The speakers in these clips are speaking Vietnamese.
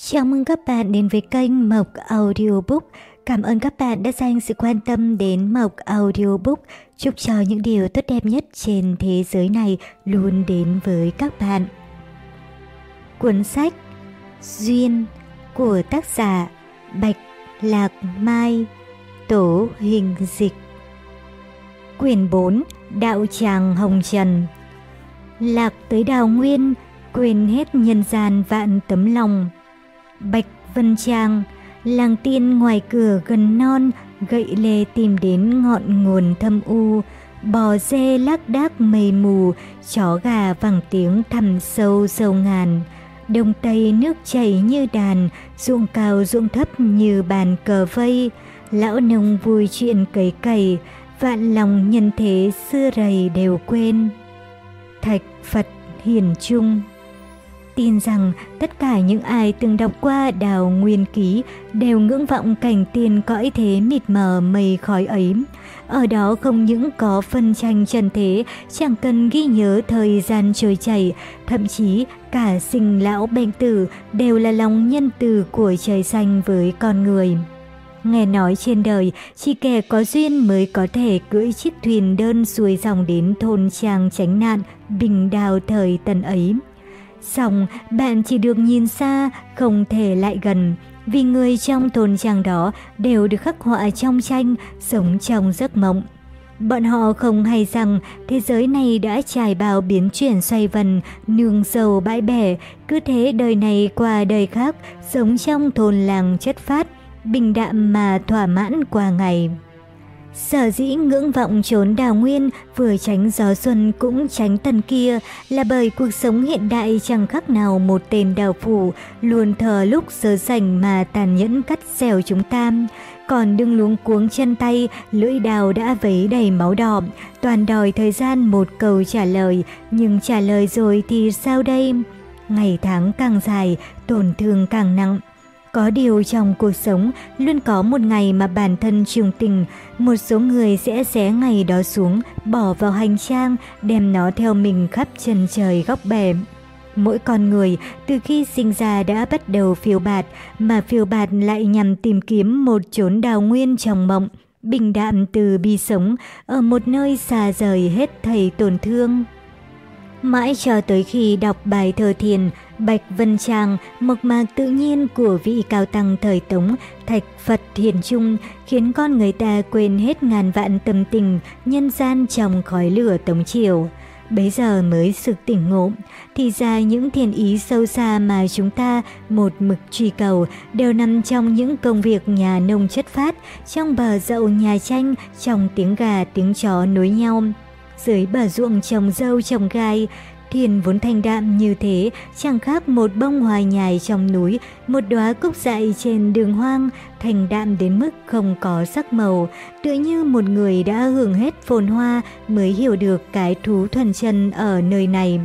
Chào mừng các bạn đến với kênh Mộc Audiobook. Cảm ơn các bạn đã dành sự quan tâm đến Mộc Audiobook. Chúc cho những điều tốt đẹp nhất trên thế giới này luôn đến với các bạn. Cuốn sách Duyên của tác giả Bạch Lạc Mai Tổ hình dịch Quyển 4 Đạo tràng Hồng Trần Lạc tới đào nguyên, quên hết nhân gian vạn tấm lòng. Bạch Vân Trang, làng tiên ngoài cửa gần non, gậy lê tìm đến ngọn nguồn thâm u, bò dê lác đác mây mù, chó gà vẳng tiếng thầm sâu sâu ngàn. Đông Tây nước chảy như đàn, ruộng cao ruộng thấp như bàn cờ vây, lão nông vui chuyện cấy cày, vạn lòng nhân thế xưa rầy đều quên. Thạch Phật Hiền Trung tin rằng tất cả những ai từng đọc qua Đào Nguyên Ký đều ngưỡng vọng cảnh tiền cõi thế mịt mờ mây khói ấy. Ở đó không những có phân tranh trần thế, chẳng cần ghi nhớ thời gian trôi chảy, thậm chí cả sinh lão bệnh tử đều là lòng nhân từ của trời xanh với con người. Nghe nói trên đời, chỉ kẻ có duyên mới có thể cưỡi chiếc thuyền đơn xuôi dòng đến thôn trang tránh nạn, bình đào thời tần ấy. Xong, bạn chỉ được nhìn xa, không thể lại gần, vì người trong thôn trang đó đều được khắc họa trong tranh, sống trong giấc mộng. Bọn họ không hay rằng thế giới này đã trải bao biến chuyển xoay vần, nương sầu bãi bẻ, cứ thế đời này qua đời khác, sống trong thôn làng chất phát, bình đạm mà thỏa mãn qua ngày. Sở dĩ ngưỡng vọng trốn đào nguyên, vừa tránh gió xuân cũng tránh tần kia, là bởi cuộc sống hiện đại chẳng khác nào một tên đào phủ, luôn thờ lúc sớ sảnh mà tàn nhẫn cắt xẻo chúng ta. Còn đừng luống cuống chân tay, lưỡi đào đã vấy đầy máu đỏ, toàn đòi thời gian một câu trả lời, nhưng trả lời rồi thì sao đây? Ngày tháng càng dài, tổn thương càng nặng. Có điều trong cuộc sống luôn có một ngày mà bản thân trường tình, một số người sẽ xé ngày đó xuống, bỏ vào hành trang, đem nó theo mình khắp chân trời góc bể. Mỗi con người từ khi sinh ra đã bắt đầu phiêu bạt, mà phiêu bạt lại nhằm tìm kiếm một chốn đào nguyên trong mộng, bình đạm từ bi sống, ở một nơi xa rời hết thầy tổn thương. Mãi cho tới khi đọc bài thơ thiền, Bạch Vân Trang, mộc mạc tự nhiên của vị cao tăng thời Tống, Thạch Phật Hiền Trung, khiến con người ta quên hết ngàn vạn tâm tình, nhân gian trong khói lửa Tống Triều. Bấy giờ mới sực tỉnh ngộ, thì ra những thiền ý sâu xa mà chúng ta một mực truy cầu đều nằm trong những công việc nhà nông chất phát, trong bờ dậu nhà tranh, trong tiếng gà tiếng chó nối nhau. Dưới bờ ruộng trồng dâu trồng gai, Thiền vốn thanh đạm như thế, chẳng khác một bông hoa nhài trong núi, một đóa cúc dại trên đường hoang, thanh đạm đến mức không có sắc màu, tựa như một người đã hưởng hết phồn hoa mới hiểu được cái thú thuần chân ở nơi này.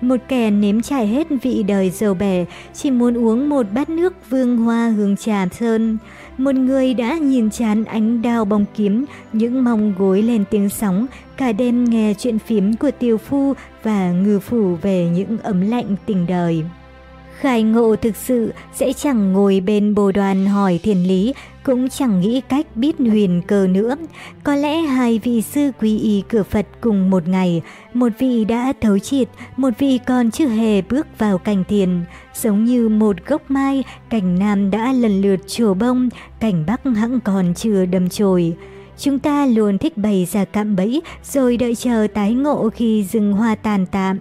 Một kẻ nếm trải hết vị đời giàu bẻ, chỉ muốn uống một bát nước vương hoa hương trà sơn. Một người đã nhìn chán ánh đao bóng kiếm, những mong gối lên tiếng sóng, cả đêm nghe chuyện phím của tiêu phu và ngư phủ về những ấm lạnh tình đời. Khai ngộ thực sự sẽ chẳng ngồi bên bồ đoàn hỏi thiền lý, cũng chẳng nghĩ cách biết huyền cơ nữa. Có lẽ hai vị sư quý y cửa Phật cùng một ngày, một vị đã thấu triệt, một vị còn chưa hề bước vào cảnh thiền. Giống như một gốc mai, cảnh nam đã lần lượt trổ bông, cảnh bắc hẳn còn chưa đâm chồi. Chúng ta luôn thích bày ra cạm bẫy rồi đợi chờ tái ngộ khi rừng hoa tàn tạm.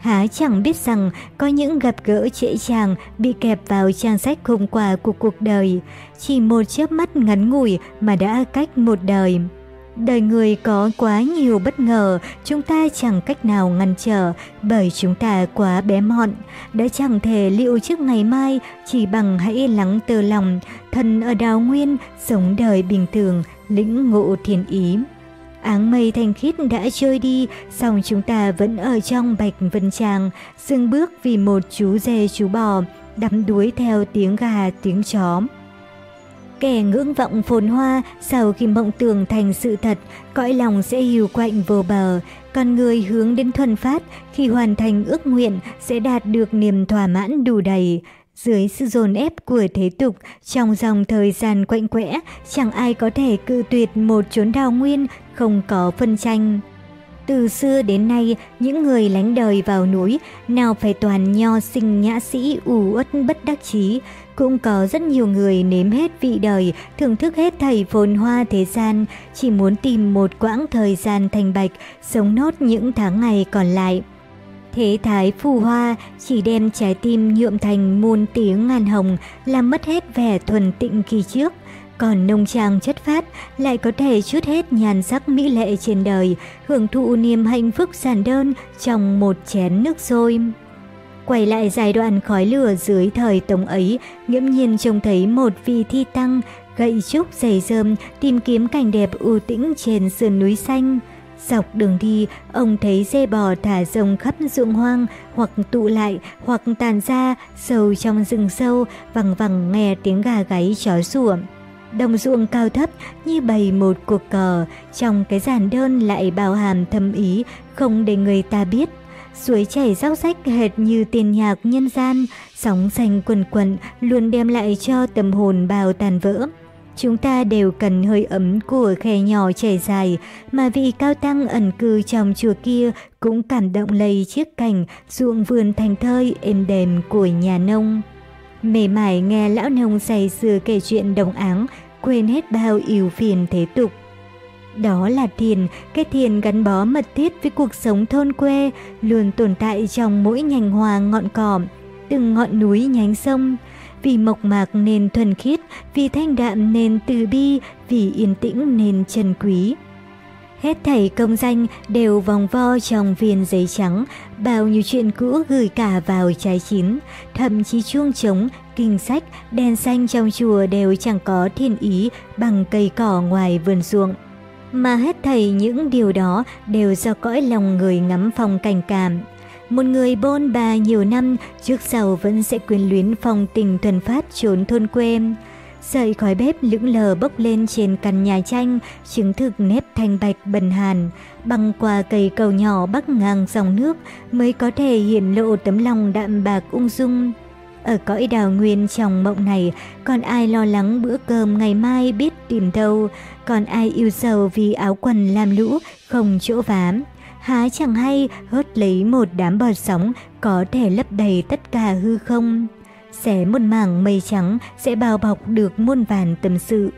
Há chẳng biết rằng có những gặp gỡ trễ chàng bị kẹp vào trang sách không quà của cuộc đời. Chỉ một chớp mắt ngắn ngủi mà đã cách một đời. Đời người có quá nhiều bất ngờ, chúng ta chẳng cách nào ngăn trở bởi chúng ta quá bé mọn. Đã chẳng thể liệu trước ngày mai, chỉ bằng hãy lắng tơ lòng, thân ở đào nguyên, sống đời bình thường, lĩnh ngộ thiền ý. Áng mây thanh khít đã trôi đi, song chúng ta vẫn ở trong bạch vân tràng, dừng bước vì một chú dê chú bò, đắm đuối theo tiếng gà tiếng chó. Kẻ ngưỡng vọng phồn hoa, sau khi mộng tưởng thành sự thật, cõi lòng sẽ hiu quạnh vô bờ. Con người hướng đến thuần phát, khi hoàn thành ước nguyện sẽ đạt được niềm thỏa mãn đủ đầy. Dưới sự dồn ép của thế tục, trong dòng thời gian quạnh quẽ, chẳng ai có thể cự tuyệt một chốn đào nguyên không có phân tranh. Từ xưa đến nay, những người lánh đời vào núi, nào phải toàn nho sinh nhã sĩ ủ uất bất đắc chí, cũng có rất nhiều người nếm hết vị đời, thưởng thức hết thầy phồn hoa thế gian, chỉ muốn tìm một quãng thời gian thành bạch, sống nốt những tháng ngày còn lại. Thế thái phù hoa chỉ đem trái tim nhuộm thành muôn tiếng ngàn hồng, làm mất hết vẻ thuần tịnh kỳ trước. Còn nông trang chất phát lại có thể chút hết nhàn sắc mỹ lệ trên đời, hưởng thụ niềm hạnh phúc giản đơn trong một chén nước sôi. Quay lại giai đoạn khói lửa dưới thời Tống ấy, nghiễm nhiên trông thấy một vị thi tăng, gậy trúc dày dơm tìm kiếm cảnh đẹp u tĩnh trên sườn núi xanh. Dọc đường đi, ông thấy dê bò thả rông khắp ruộng hoang, hoặc tụ lại, hoặc tàn ra, sâu trong rừng sâu, vằng vằng nghe tiếng gà gáy chó sủa. Đồng ruộng cao thấp như bày một cuộc cờ, trong cái giản đơn lại bao hàm thâm ý, không để người ta biết. Suối chảy róc rách hệt như tiền nhạc nhân gian, sóng xanh quần quần luôn đem lại cho tâm hồn bao tàn vỡ. Chúng ta đều cần hơi ấm của khe nhỏ chảy dài, mà vị cao tăng ẩn cư trong chùa kia cũng cảm động lây chiếc cảnh ruộng vườn thành thơi êm đềm của nhà nông. Mề mải nghe lão nông say sưa kể chuyện đồng áng, quên hết bao ưu phiền thế tục. Đó là thiền, cái thiền gắn bó mật thiết với cuộc sống thôn quê, luôn tồn tại trong mỗi nhành hoa ngọn cỏ, từng ngọn núi nhánh sông. Vì mộc mạc nên thuần khiết, vì thanh đạm nên từ bi, vì yên tĩnh nên trân quý. Hết thảy công danh đều vòng vo trong viên giấy trắng, bao nhiêu chuyện cũ gửi cả vào trái chín, thậm chí chuông trống, kinh sách, đèn xanh trong chùa đều chẳng có thiên ý bằng cây cỏ ngoài vườn ruộng. Mà hết thảy những điều đó đều do cõi lòng người ngắm phong cảnh cảm. Một người bôn bà nhiều năm trước sau vẫn sẽ quyến luyến phong tình thuần phát trốn thôn quê. Sợi khói bếp lững lờ bốc lên trên căn nhà tranh, chứng thực nếp thanh bạch bần hàn. Băng qua cây cầu nhỏ bắc ngang dòng nước mới có thể hiện lộ tấm lòng đạm bạc ung dung. Ở cõi đào nguyên trong mộng này, còn ai lo lắng bữa cơm ngày mai biết tìm đâu, còn ai yêu sầu vì áo quần làm lũ, không chỗ vám. Há chẳng hay hớt lấy một đám bọt sóng có thể lấp đầy tất cả hư không. Xé một mảng mây trắng sẽ bao bọc được muôn vàn tâm sự.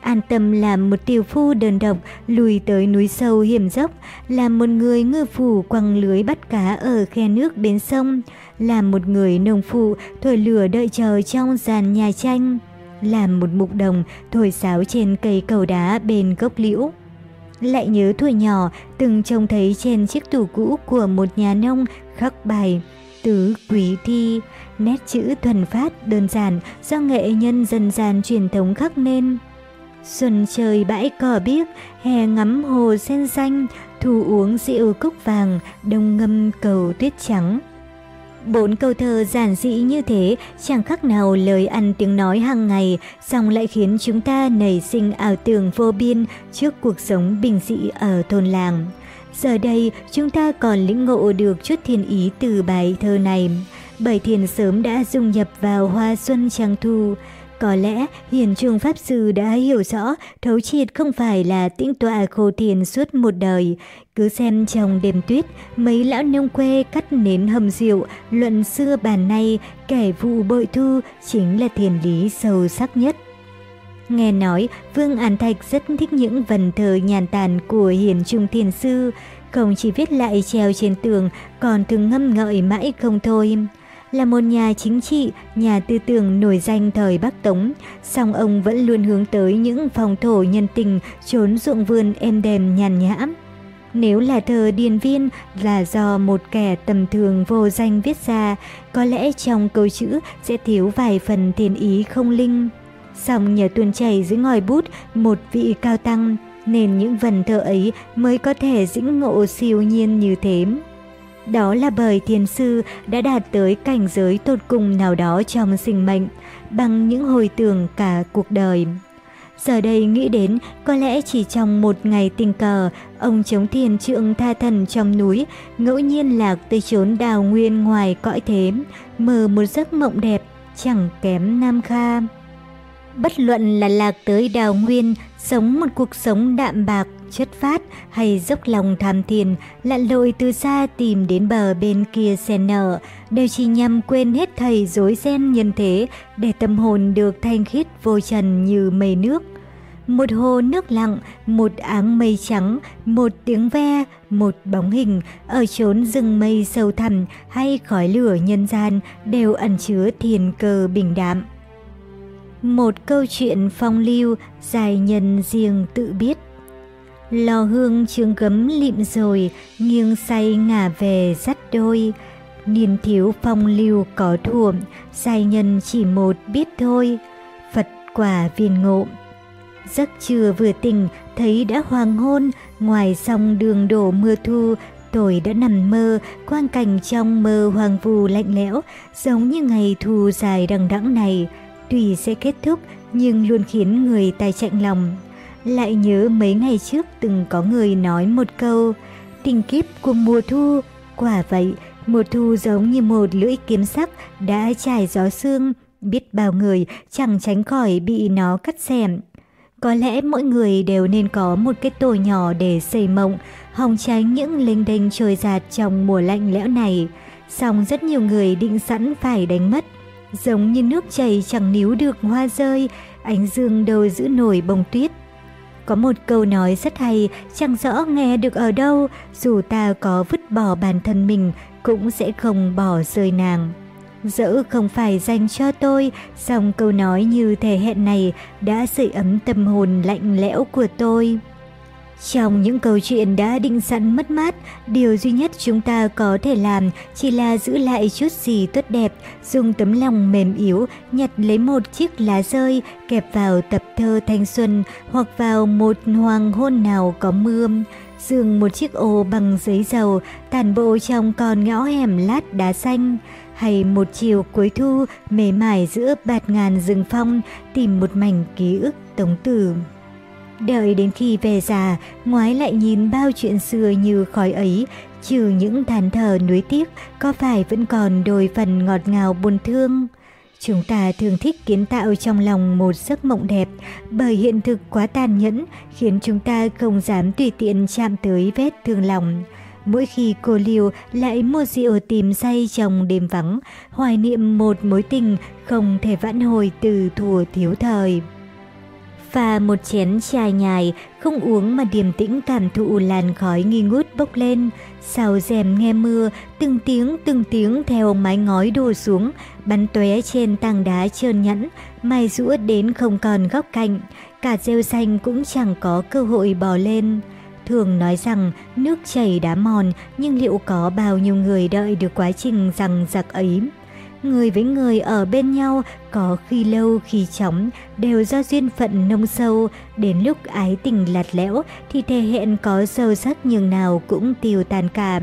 An tâm làm một tiểu phu đơn độc lùi tới núi sâu hiểm dốc, làm một người ngư phủ quăng lưới bắt cá ở khe nước bên sông, làm một người nông phụ thổi lửa đợi chờ trong giàn nhà tranh, làm một mục đồng thổi sáo trên cây cầu đá bên gốc liễu. Lại nhớ tuổi nhỏ từng trông thấy trên chiếc tủ cũ của một nhà nông khắc bài Tứ Quý Thi, nét chữ thuần phát đơn giản do nghệ nhân dân gian truyền thống khắc nên. Xuân trời bãi cỏ biếc, hè ngắm hồ sen xanh, thu uống rượu cúc vàng, đông ngâm cầu tuyết trắng. Bốn câu thơ giản dị như thế chẳng khác nào lời ăn tiếng nói hàng ngày, song lại khiến chúng ta nảy sinh ảo tưởng vô biên trước cuộc sống bình dị ở thôn làng. Giờ đây, chúng ta còn lĩnh ngộ được chút thiên ý từ bài thơ này, bởi thiền sớm đã dung nhập vào hoa xuân trang thu. Có lẽ Hiền Trung Pháp Sư đã hiểu rõ thấu triệt không phải là tĩnh tọa khổ thiền suốt một đời. Cứ xem trong đêm tuyết, mấy lão nông quê cắt nến hầm rượu, luận xưa bàn nay, kẻ vụ bội thu chính là thiền lý sâu sắc nhất. Nghe nói, Vương An Thạch rất thích những vần thơ nhàn tản của Hiền Trung Thiền Sư, không chỉ viết lại treo trên tường, còn thường ngâm ngợi mãi không thôi. Là một nhà chính trị, nhà tư tưởng nổi danh thời Bắc Tống, song ông vẫn luôn hướng tới những phòng thổ nhân tình, trốn ruộng vườn êm đềm nhàn nhã. Nếu là thơ điền viên là do một kẻ tầm thường vô danh viết ra, có lẽ trong câu chữ sẽ thiếu vài phần thiền ý không linh. Song nhờ tuôn chảy dưới ngòi bút một vị cao tăng, nên những vần thơ ấy mới có thể dĩnh ngộ siêu nhiên như thế. Đó là bởi thiền sư đã đạt tới cảnh giới tột cùng nào đó trong sinh mệnh, bằng những hồi tưởng cả cuộc đời. Giờ đây nghĩ đến, có lẽ chỉ trong một ngày tình cờ, ông chống thiền trượng tha thần trong núi, ngẫu nhiên lạc tới chốn đào nguyên ngoài cõi thế, mơ một giấc mộng đẹp, chẳng kém Nam Kha. Bất luận là lạc tới đào nguyên, sống một cuộc sống đạm bạc, chất phát hay dốc lòng tham thiền, lặn lội từ xa tìm đến bờ bên kia sen nở, đều chỉ nhằm quên hết thầy dối ren nhân thế để tâm hồn được thanh khiết vô trần như mây nước. Một hồ nước lặng, một áng mây trắng, một tiếng ve, một bóng hình ở chốn rừng mây sâu thẳm hay khói lửa nhân gian đều ẩn chứa thiền cơ bình đạm. Một câu chuyện phong lưu, dài nhân riêng tự biết. Lò hương trường gấm lịm rồi, nghiêng say ngả về dắt đôi. Niên thiếu phong lưu có thuộm, giai nhân chỉ một biết thôi. Phật quả viên ngộ. Giấc trưa vừa tỉnh, thấy đã hoàng hôn, ngoài sông đường đổ mưa thu, tôi đã nằm mơ, quang cảnh trong mơ hoàng vù lạnh lẽo, giống như ngày thu dài đằng đẵng này. Tuy sẽ kết thúc, nhưng luôn khiến người ta chạnh lòng. Lại nhớ mấy ngày trước từng có người nói một câu, tình kiếp của mùa thu. Quả vậy, mùa thu giống như một lưỡi kiếm sắc đã trải gió sương, biết bao người chẳng tránh khỏi bị nó cắt xẻm. Có lẽ mỗi người đều nên có một cái tổ nhỏ để xây mộng, hòng tránh những linh đinh trôi giạt trong mùa lạnh lẽo này. Song rất nhiều người định sẵn phải đánh mất. Giống như nước chảy chẳng níu được hoa rơi, ánh dương đâu giữ nổi bông tuyết. Có một câu nói rất hay, chẳng rõ nghe được ở đâu, dù ta có vứt bỏ bản thân mình, cũng sẽ không bỏ rơi nàng. Dẫu không phải dành cho tôi, song câu nói như thể hẹn này đã sưởi ấm tâm hồn lạnh lẽo của tôi. Trong những câu chuyện đã định sẵn mất mát, điều duy nhất chúng ta có thể làm chỉ là giữ lại chút gì tốt đẹp, dùng tấm lòng mềm yếu, nhặt lấy một chiếc lá rơi, kẹp vào tập thơ thanh xuân hoặc vào một hoàng hôn nào có mưa. Dường một chiếc ô bằng giấy dầu, tàn bộ trong con ngõ hẻm lát đá xanh hay một chiều cuối thu mề mải giữa bạt ngàn rừng phong tìm một mảnh ký ức tống tử. Đợi đến khi về già, ngoái lại nhìn bao chuyện xưa như khói ấy, trừ những than thở nuối tiếc, có phải vẫn còn đôi phần ngọt ngào buồn thương? Chúng ta thường thích kiến tạo trong lòng một giấc mộng đẹp, bởi hiện thực quá tàn nhẫn khiến chúng ta không dám tùy tiện chạm tới vết thương lòng. Mỗi khi cô liều lại mua rượu tìm say trong đêm vắng, hoài niệm một mối tình không thể vãn hồi từ thùa thiếu thời và một chén trà nhài, không uống mà điềm tĩnh cảm thụ làn khói nghi ngút bốc lên. Sau rèm nghe mưa, từng tiếng từng tiếng theo mái ngói đổ xuống, bắn tóe trên tảng đá trơn nhẵn, mai rũa đến không còn góc cạnh. Cả rêu xanh cũng chẳng có cơ hội bò lên. Thường nói rằng nước chảy đá mòn, nhưng liệu có bao nhiêu người đợi được quá trình rằng giặc ấy? Người với người ở bên nhau có khi lâu khi chóng đều do duyên phận nông sâu, đến lúc ái tình lạt lẽo thì thể hẹn có sâu sắc nhường nào cũng tiêu tàn cả.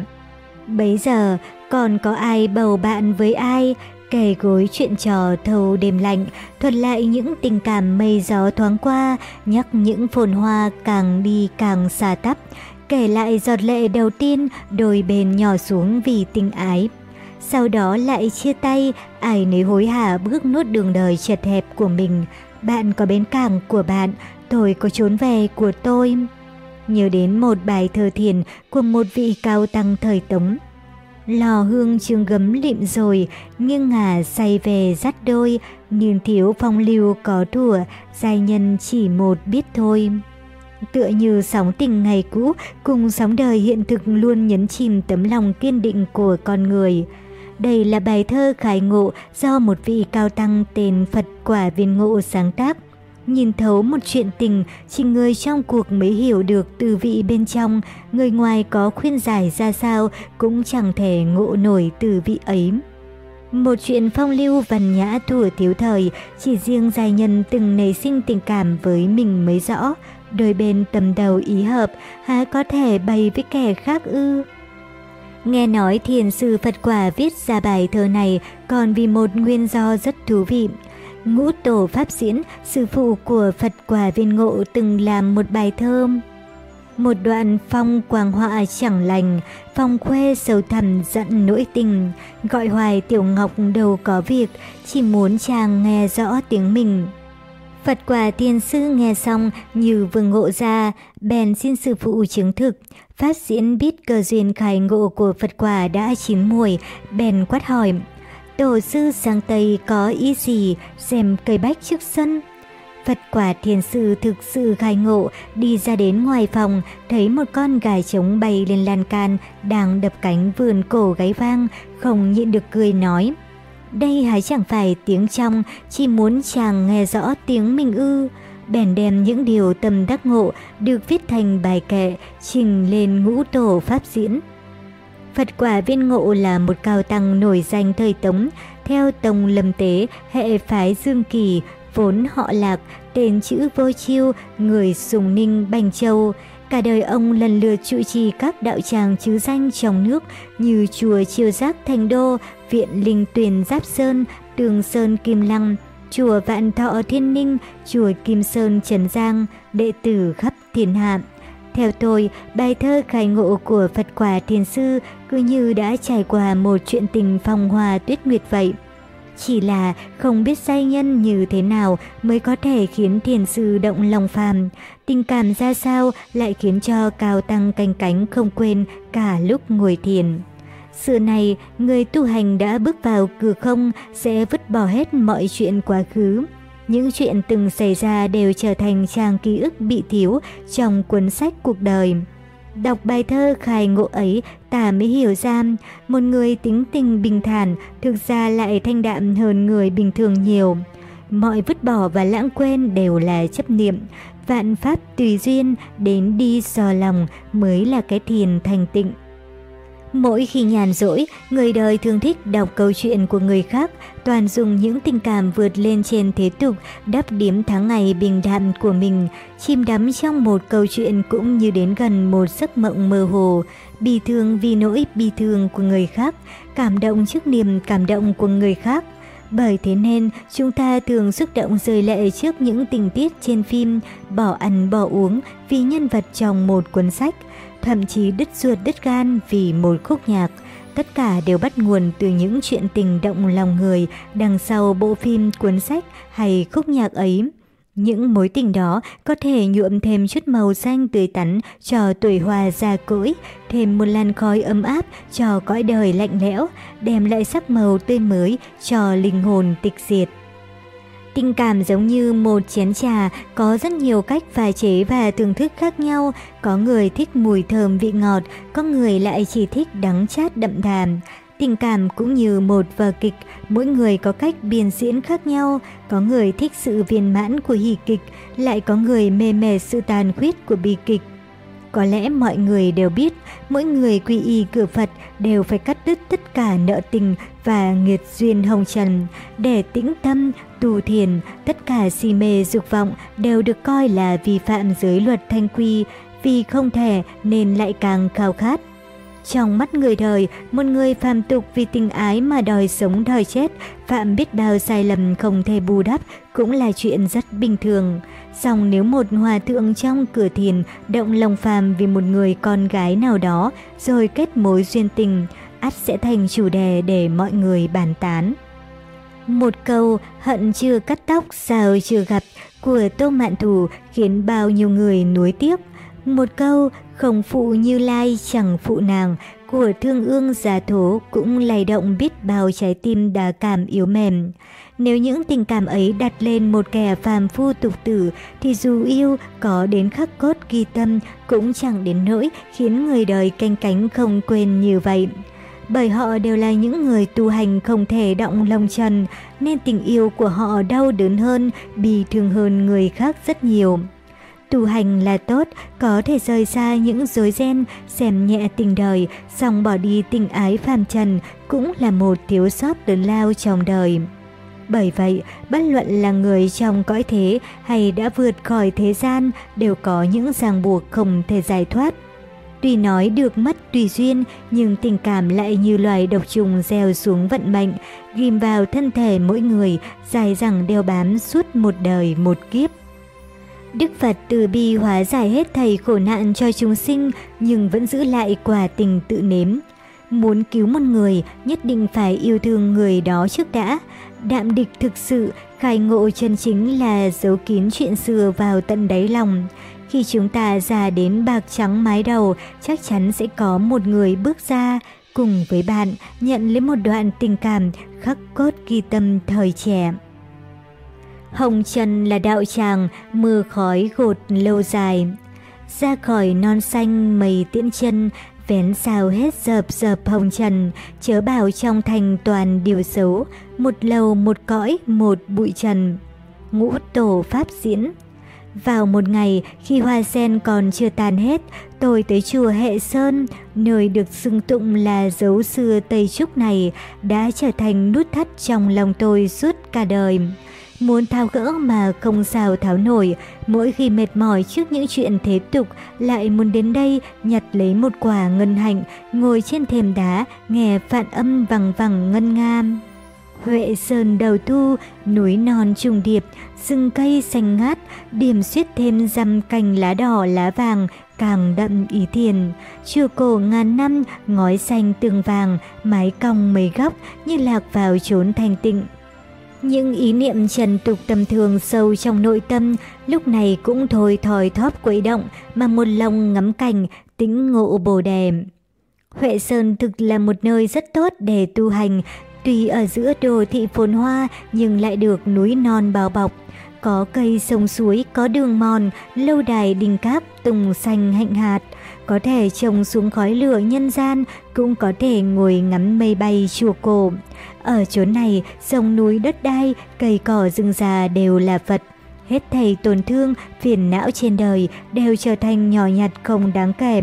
Bấy giờ còn có ai bầu bạn với ai, kể gối chuyện trò thâu đêm lạnh, thuật lại những tình cảm mây gió thoáng qua, nhắc những phồn hoa càng đi càng xa tắp, kể lại giọt lệ đầu tiên đôi bên nhỏ xuống vì tình ái sau đó lại chia tay, ai nấy hối hả bước nốt đường đời chật hẹp của mình. Bạn có bến cảng của bạn, tôi có trốn về của tôi. Nhớ đến một bài thơ thiền của một vị cao tăng thời Tống. Lò hương trường gấm lịm rồi, nghiêng ngả say về dắt đôi, niên thiếu phong lưu có thủa, giai nhân chỉ một biết thôi. Tựa như sóng tình ngày cũ, cùng sóng đời hiện thực luôn nhấn chìm tấm lòng kiên định của con người. Đây là bài thơ khải ngộ do một vị cao tăng tên Phật Quả Viên Ngộ sáng tác. Nhìn thấu một chuyện tình, chỉ người trong cuộc mới hiểu được từ vị bên trong, người ngoài có khuyên giải ra sao cũng chẳng thể ngộ nổi từ vị ấy. Một chuyện phong lưu văn nhã thủa thiếu thời, chỉ riêng giai nhân từng nảy sinh tình cảm với mình mới rõ, đôi bên tầm đầu ý hợp, há có thể bày với kẻ khác ư? Nghe nói thiền sư Phật Quả viết ra bài thơ này còn vì một nguyên do rất thú vị. Ngũ Tổ Pháp Diễn, sư phụ của Phật Quả Viên Ngộ từng làm một bài thơ. Một đoạn phong quang họa chẳng lành, phong khuê sâu thẳm giận nỗi tình, gọi hoài tiểu ngọc đâu có việc, chỉ muốn chàng nghe rõ tiếng mình. Phật quả thiên sư nghe xong như vừa ngộ ra, bèn xin sư phụ chứng thực. Phát diễn biết cơ duyên khai ngộ của Phật quả đã chín mùi, bèn quát hỏi. Tổ sư sang Tây có ý gì, xem cây bách trước sân. Phật quả thiền sư thực sự khai ngộ, đi ra đến ngoài phòng, thấy một con gà trống bay lên lan can, đang đập cánh vườn cổ gáy vang, không nhịn được cười nói. Đây hãy chẳng phải tiếng trong, chỉ muốn chàng nghe rõ tiếng mình ư. Bèn đem những điều tâm đắc ngộ được viết thành bài kệ, trình lên ngũ tổ pháp diễn. Phật quả viên ngộ là một cao tăng nổi danh thời Tống, theo Tông Lâm Tế, hệ phái Dương Kỳ, vốn họ lạc, tên chữ vô chiêu, người sùng ninh Bành Châu. Cả đời ông lần lượt trụ trì các đạo tràng chứ danh trong nước như chùa Chiêu Giác Thành Đô, viện Linh Tuyền Giáp Sơn, Tường Sơn Kim Lăng, chùa Vạn Thọ Thiên Ninh, chùa Kim Sơn Trần Giang, đệ tử khắp thiên hạ. Theo tôi, bài thơ khai ngộ của Phật Quả Thiền Sư cứ như đã trải qua một chuyện tình phong hòa tuyết nguyệt vậy. Chỉ là không biết sai nhân như thế nào mới có thể khiến thiền sư động lòng phàm, tình cảm ra sao lại khiến cho cao tăng canh cánh không quên cả lúc ngồi thiền. Sự này, người tu hành đã bước vào cửa không sẽ vứt bỏ hết mọi chuyện quá khứ. Những chuyện từng xảy ra đều trở thành trang ký ức bị thiếu trong cuốn sách cuộc đời. Đọc bài thơ khai ngộ ấy, ta mới hiểu ra, một người tính tình bình thản thực ra lại thanh đạm hơn người bình thường nhiều. Mọi vứt bỏ và lãng quên đều là chấp niệm, vạn pháp tùy duyên, đến đi dò lòng mới là cái thiền thành tịnh. Mỗi khi nhàn rỗi, người đời thường thích đọc câu chuyện của người khác, toàn dùng những tình cảm vượt lên trên thế tục, đắp điếm tháng ngày bình đạm của mình, chìm đắm trong một câu chuyện cũng như đến gần một giấc mộng mơ hồ, bi thương vì nỗi bi thương của người khác, cảm động trước niềm cảm động của người khác. Bởi thế nên, chúng ta thường xúc động rơi lệ trước những tình tiết trên phim, bỏ ăn bỏ uống vì nhân vật trong một cuốn sách – thậm chí đứt ruột đứt gan vì một khúc nhạc. Tất cả đều bắt nguồn từ những chuyện tình động lòng người đằng sau bộ phim, cuốn sách hay khúc nhạc ấy. Những mối tình đó có thể nhuộm thêm chút màu xanh tươi tắn cho tuổi hoa già cỗi, thêm một làn khói ấm áp cho cõi đời lạnh lẽo, đem lại sắc màu tươi mới cho linh hồn tịch diệt. Tình cảm giống như một chén trà, có rất nhiều cách pha chế và thưởng thức khác nhau. Có người thích mùi thơm vị ngọt, có người lại chỉ thích đắng chát đậm đà. Tình cảm cũng như một vở kịch, mỗi người có cách biên diễn khác nhau. Có người thích sự viên mãn của hỉ kịch, lại có người mê mệt sự tàn khuyết của bi kịch. Có lẽ mọi người đều biết, mỗi người quy y cửa Phật đều phải cắt đứt tất cả nợ tình và nghiệt duyên hồng trần. Để tĩnh tâm, tu thiền, tất cả si mê dục vọng đều được coi là vi phạm giới luật thanh quy, vì không thể nên lại càng khao khát. Trong mắt người đời, một người phàm tục vì tình ái mà đòi sống đòi chết, phạm biết bao sai lầm không thể bù đắp cũng là chuyện rất bình thường. Song nếu một hòa thượng trong cửa thiền động lòng phàm vì một người con gái nào đó rồi kết mối duyên tình, ắt sẽ thành chủ đề để mọi người bàn tán. Một câu hận chưa cắt tóc, sao chưa gặp của Tô Mạn Thủ khiến bao nhiêu người nuối tiếc. Một câu không phụ như lai chẳng phụ nàng của thương ương giả thố cũng lay động biết bao trái tim đà cảm yếu mềm. Nếu những tình cảm ấy đặt lên một kẻ phàm phu tục tử thì dù yêu có đến khắc cốt ghi tâm cũng chẳng đến nỗi khiến người đời canh cánh không quên như vậy. Bởi họ đều là những người tu hành không thể động lòng trần nên tình yêu của họ đau đớn hơn, bì thương hơn người khác rất nhiều. Tu hành là tốt, có thể rời xa những rối ren, xem nhẹ tình đời, xong bỏ đi tình ái phàm trần cũng là một thiếu sót lớn lao trong đời. Bởi vậy, bất luận là người trong cõi thế hay đã vượt khỏi thế gian đều có những ràng buộc không thể giải thoát. Tuy nói được mất tùy duyên, nhưng tình cảm lại như loài độc trùng gieo xuống vận mệnh, ghim vào thân thể mỗi người, dài dẳng đeo bám suốt một đời một kiếp. Đức Phật từ bi hóa giải hết thầy khổ nạn cho chúng sinh nhưng vẫn giữ lại quả tình tự nếm. Muốn cứu một người, nhất định phải yêu thương người đó trước đã. Đạm địch thực sự, khai ngộ chân chính là giấu kín chuyện xưa vào tận đáy lòng. Khi chúng ta già đến bạc trắng mái đầu, chắc chắn sẽ có một người bước ra, cùng với bạn nhận lấy một đoạn tình cảm khắc cốt ghi tâm thời trẻ. Hồng Trần là đạo tràng, mưa khói gột lâu dài. Ra khỏi non xanh mây tiễn chân, vén sao hết dợp dợp hồng trần, chớ bảo trong thành toàn điều xấu, một lầu một cõi một bụi trần. Ngũ tổ pháp diễn vào một ngày khi hoa sen còn chưa tàn hết, tôi tới chùa Hệ Sơn, nơi được xưng tụng là dấu xưa Tây Trúc này, đã trở thành nút thắt trong lòng tôi suốt cả đời. Muốn thao gỡ mà không sao tháo nổi, mỗi khi mệt mỏi trước những chuyện thế tục, lại muốn đến đây nhặt lấy một quả ngân hạnh, ngồi trên thềm đá, nghe phạn âm vằng vằng ngân nga. Huệ Sơn đầu thu, núi non trùng điệp, rừng cây xanh ngát, điểm xuyết thêm dăm cành lá đỏ lá vàng, càng đậm ý thiền. Chùa cổ ngàn năm, ngói xanh tường vàng, mái cong mấy góc như lạc vào chốn thanh tịnh. Những ý niệm trần tục tầm thường sâu trong nội tâm lúc này cũng thôi thòi thóp quấy động mà một lòng ngắm cảnh, tĩnh ngộ bồ đề. Huệ Sơn thực là một nơi rất tốt để tu hành, tuy ở giữa đồ thị phồn hoa nhưng lại được núi non bao bọc. Có cây sông suối, có đường mòn, lâu đài đình cáp, tùng xanh hạnh hạt. Có thể trồng xuống khói lửa nhân gian, cũng có thể ngồi ngắm mây bay chùa cổ. Ở chỗ này, sông núi đất đai, cây cỏ rừng già đều là Phật. Hết thầy tổn thương, phiền não trên đời đều trở thành nhỏ nhặt không đáng kể.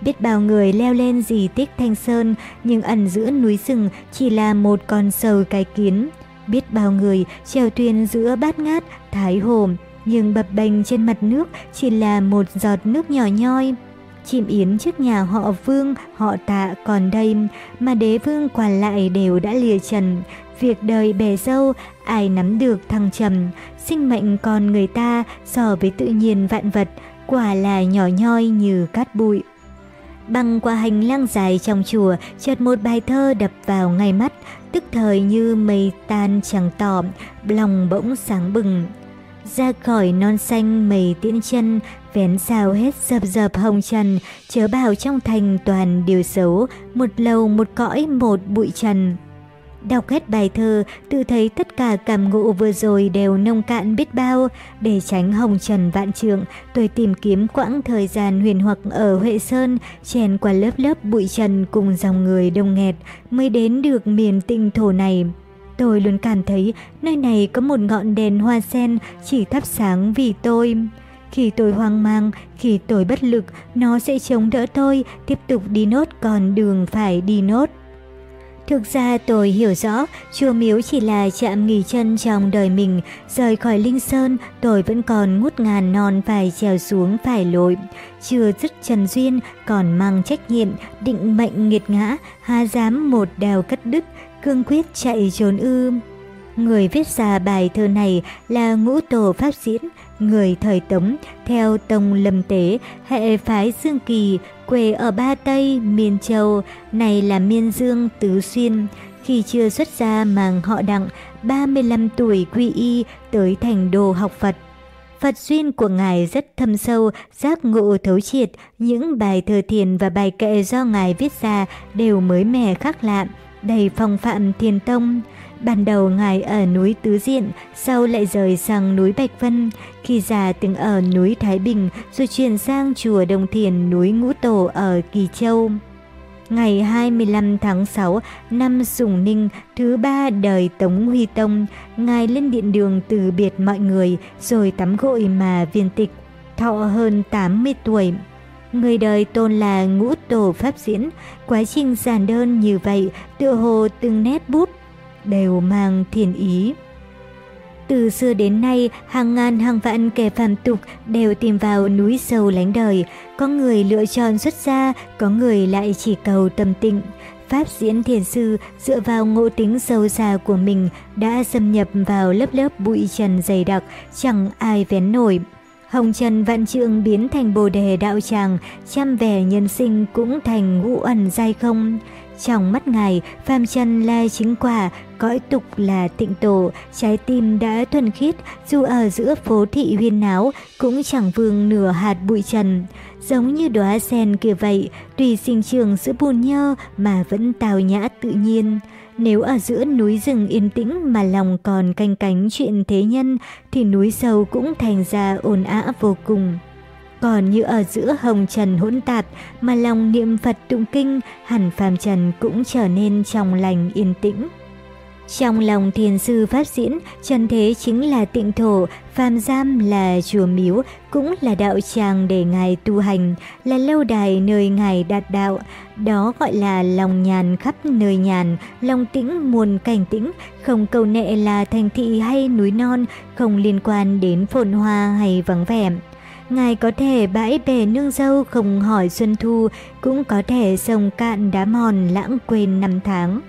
Biết bao người leo lên dì tích Thanh Sơn, nhưng ẩn giữa núi rừng chỉ là một con sầu cái kiến. Biết bao người trèo thuyền giữa bát ngát, thái hồ, nhưng bập bềnh trên mặt nước chỉ là một giọt nước nhỏ nhoi. Chim yến trước nhà họ vương, họ tạ còn đây, mà đế vương còn lại đều đã lìa trần. Việc đời bề dâu, ai nắm được thăng trầm, sinh mệnh con người ta so với tự nhiên vạn vật, quả là nhỏ nhoi như cát bụi. Băng qua hành lang dài trong chùa, chợt một bài thơ đập vào ngay mắt, tức thời như mây tan chẳng tỏ, lòng bỗng sáng bừng. Ra khỏi non xanh mây tiễn chân, vén sao hết dập dập hồng trần, chớ bảo trong thành toàn điều xấu, một lầu một cõi một bụi trần. Đọc hết bài thơ, tự thấy tất cả cảm ngộ vừa rồi đều nông cạn biết bao. Để tránh hồng trần vạn trượng, tôi tìm kiếm quãng thời gian huyền hoặc ở Huệ Sơn, chèn qua lớp lớp bụi trần cùng dòng người đông nghẹt, mới đến được miền tinh thổ này. Tôi luôn cảm thấy nơi này có một ngọn đèn hoa sen chỉ thắp sáng vì tôi. Khi tôi hoang mang, khi tôi bất lực, nó sẽ chống đỡ tôi, tiếp tục đi nốt còn đường phải đi nốt. Thực ra tôi hiểu rõ, chùa miếu chỉ là chạm nghỉ chân trong đời mình, rời khỏi Linh Sơn, tôi vẫn còn ngút ngàn non phải trèo xuống phải lội. Chưa dứt trần duyên, còn mang trách nhiệm, định mệnh nghiệt ngã, há dám một đèo cắt đứt, cương quyết chạy trốn ư. Người viết ra bài thơ này là ngũ tổ Pháp Diễn, người thời Tống, theo Tông Lâm Tế, hệ phái Dương Kỳ, quê ở Ba Tây, miền Châu, này là Miên Dương Tứ Xuyên. Khi chưa xuất gia màng họ đặng, 35 tuổi quy y tới thành đồ học Phật. Phật duyên của Ngài rất thâm sâu, giác ngộ thấu triệt, những bài thơ thiền và bài kệ do Ngài viết ra đều mới mẻ khác lạ, đầy phong phạm thiền tông. Ban đầu Ngài ở núi Tứ Diện, sau lại rời sang núi Bạch Vân. Khi già từng ở núi Thái Bình, rồi chuyển sang chùa Đông Thiền núi Ngũ Tổ ở Kỳ Châu. Ngày 25 tháng 6 năm Sùng Ninh, thứ ba đời Tống Huy Tông, Ngài lên điện đường từ biệt mọi người, rồi tắm gội mà viên tịch, thọ hơn 80 tuổi. Người đời tôn là ngũ tổ pháp diễn, quá trình giản đơn như vậy, tựa hồ từng nét bút đều mang thiền ý. Từ xưa đến nay, hàng ngàn hàng vạn kẻ phàm tục đều tìm vào núi sâu lánh đời. Có người lựa chọn xuất gia, có người lại chỉ cầu tâm tịnh. Pháp diễn thiền sư dựa vào ngộ tính sâu xa của mình đã xâm nhập vào lớp lớp bụi trần dày đặc, chẳng ai vén nổi. Hồng Trần vạn trượng biến thành bồ đề đạo tràng, trăm vẻ nhân sinh cũng thành ngũ ẩn giai không. Trong mắt ngài, phàm trần là chính quả, cõi tục là tịnh tổ, trái tim đã thuần khiết, dù ở giữa phố thị huyên náo, cũng chẳng vương nửa hạt bụi trần. Giống như đóa sen kia vậy, tùy sinh trường giữa bùn nhơ mà vẫn tào nhã tự nhiên. Nếu ở giữa núi rừng yên tĩnh mà lòng còn canh cánh chuyện thế nhân, thì núi sâu cũng thành ra ồn ã vô cùng. Còn như ở giữa hồng trần hỗn tạp mà lòng niệm Phật tụng kinh, hẳn phàm trần cũng trở nên trong lành yên tĩnh. Trong lòng thiền sư Pháp diễn, trần thế chính là tịnh thổ, phàm giam là chùa miếu, cũng là đạo tràng để Ngài tu hành, là lâu đài nơi Ngài đạt đạo. Đó gọi là lòng nhàn khắp nơi nhàn, lòng tĩnh muôn cảnh tĩnh, không cầu nệ là thành thị hay núi non, không liên quan đến phồn hoa hay vắng vẻ. Ngài có thể bãi bể nương dâu không hỏi xuân thu, cũng có thể sông cạn đá mòn lãng quên năm tháng.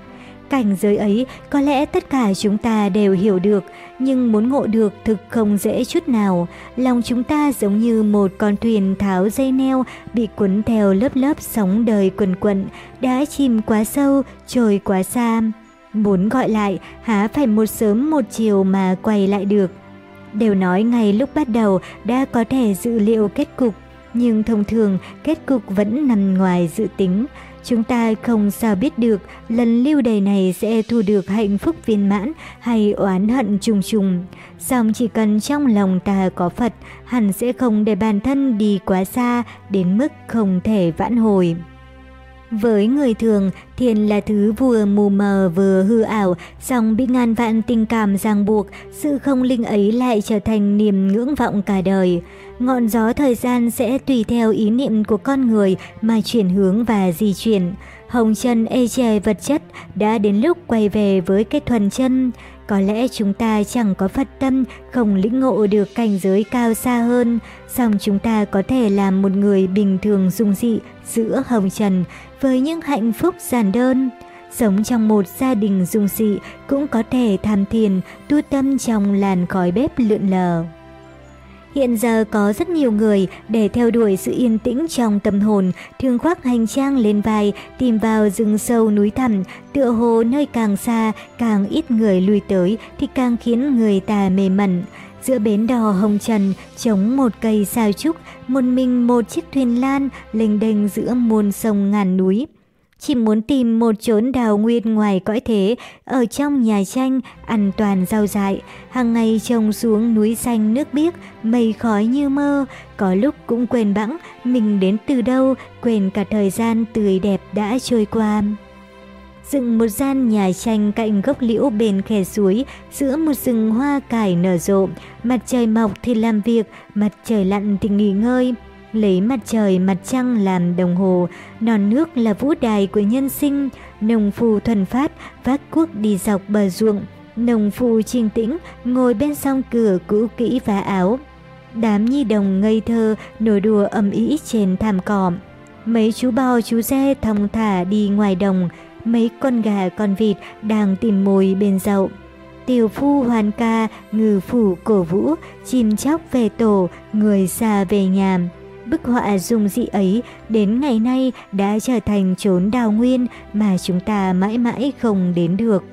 Cảnh giới ấy có lẽ tất cả chúng ta đều hiểu được, nhưng muốn ngộ được thực không dễ chút nào. Lòng chúng ta giống như một con thuyền tháo dây neo bị cuốn theo lớp lớp sóng đời quần quận, đã chìm quá sâu, trôi quá xa. Muốn gọi lại, há phải một sớm một chiều mà quay lại được. Đều nói ngay lúc bắt đầu đã có thể dự liệu kết cục, nhưng thông thường kết cục vẫn nằm ngoài dự tính. Chúng ta không sao biết được lần lưu đầy này sẽ thu được hạnh phúc viên mãn hay oán hận trùng trùng. Xong chỉ cần trong lòng ta có Phật, hẳn sẽ không để bản thân đi quá xa đến mức không thể vãn hồi. Với người thường, thiền là thứ vừa mù mờ vừa hư ảo, song bị ngàn vạn tình cảm ràng buộc, sự không linh ấy lại trở thành niềm ngưỡng vọng cả đời. Ngọn gió thời gian sẽ tùy theo ý niệm của con người mà chuyển hướng và di chuyển. Hồng chân ê e chề vật chất đã đến lúc quay về với cái thuần chân. Có lẽ chúng ta chẳng có Phật tâm, không lĩnh ngộ được cảnh giới cao xa hơn, song chúng ta có thể làm một người bình thường dung dị giữa hồng trần với những hạnh phúc giản đơn. Sống trong một gia đình dung dị cũng có thể tham thiền, tu tâm trong làn khói bếp lượn lờ. Hiện giờ có rất nhiều người để theo đuổi sự yên tĩnh trong tâm hồn, thường khoác hành trang lên vai, tìm vào rừng sâu núi thẳm, tựa hồ nơi càng xa, càng ít người lui tới thì càng khiến người ta mê mẩn. Giữa bến đò hồng trần, chống một cây sao trúc, một mình một chiếc thuyền lan lênh đênh giữa muôn sông ngàn núi. Chỉ muốn tìm một chốn đào nguyên ngoài cõi thế, ở trong nhà tranh, ăn toàn rau dại, hàng ngày trồng xuống núi xanh nước biếc, mây khói như mơ, có lúc cũng quên bẵng mình đến từ đâu, quên cả thời gian tươi đẹp đã trôi qua. Dựng một gian nhà tranh cạnh gốc liễu bên khe suối, giữa một rừng hoa cải nở rộ, mặt trời mọc thì làm việc, mặt trời lặn thì nghỉ ngơi lấy mặt trời mặt trăng làm đồng hồ, non nước là vũ đài của nhân sinh, nồng phù thuần phát vác cuốc đi dọc bờ ruộng, nồng phù trinh tĩnh ngồi bên song cửa cũ kỹ vá áo. Đám nhi đồng ngây thơ nổi đùa ầm ĩ trên thảm cỏ. Mấy chú bò chú dê thong thả đi ngoài đồng, mấy con gà con vịt đang tìm mồi bên dậu. Tiểu phu hoàn ca, ngừ phủ cổ vũ, chim chóc về tổ, người xa về nhà. Bức họa dung dị ấy đến ngày nay đã trở thành chốn đào nguyên mà chúng ta mãi mãi không đến được.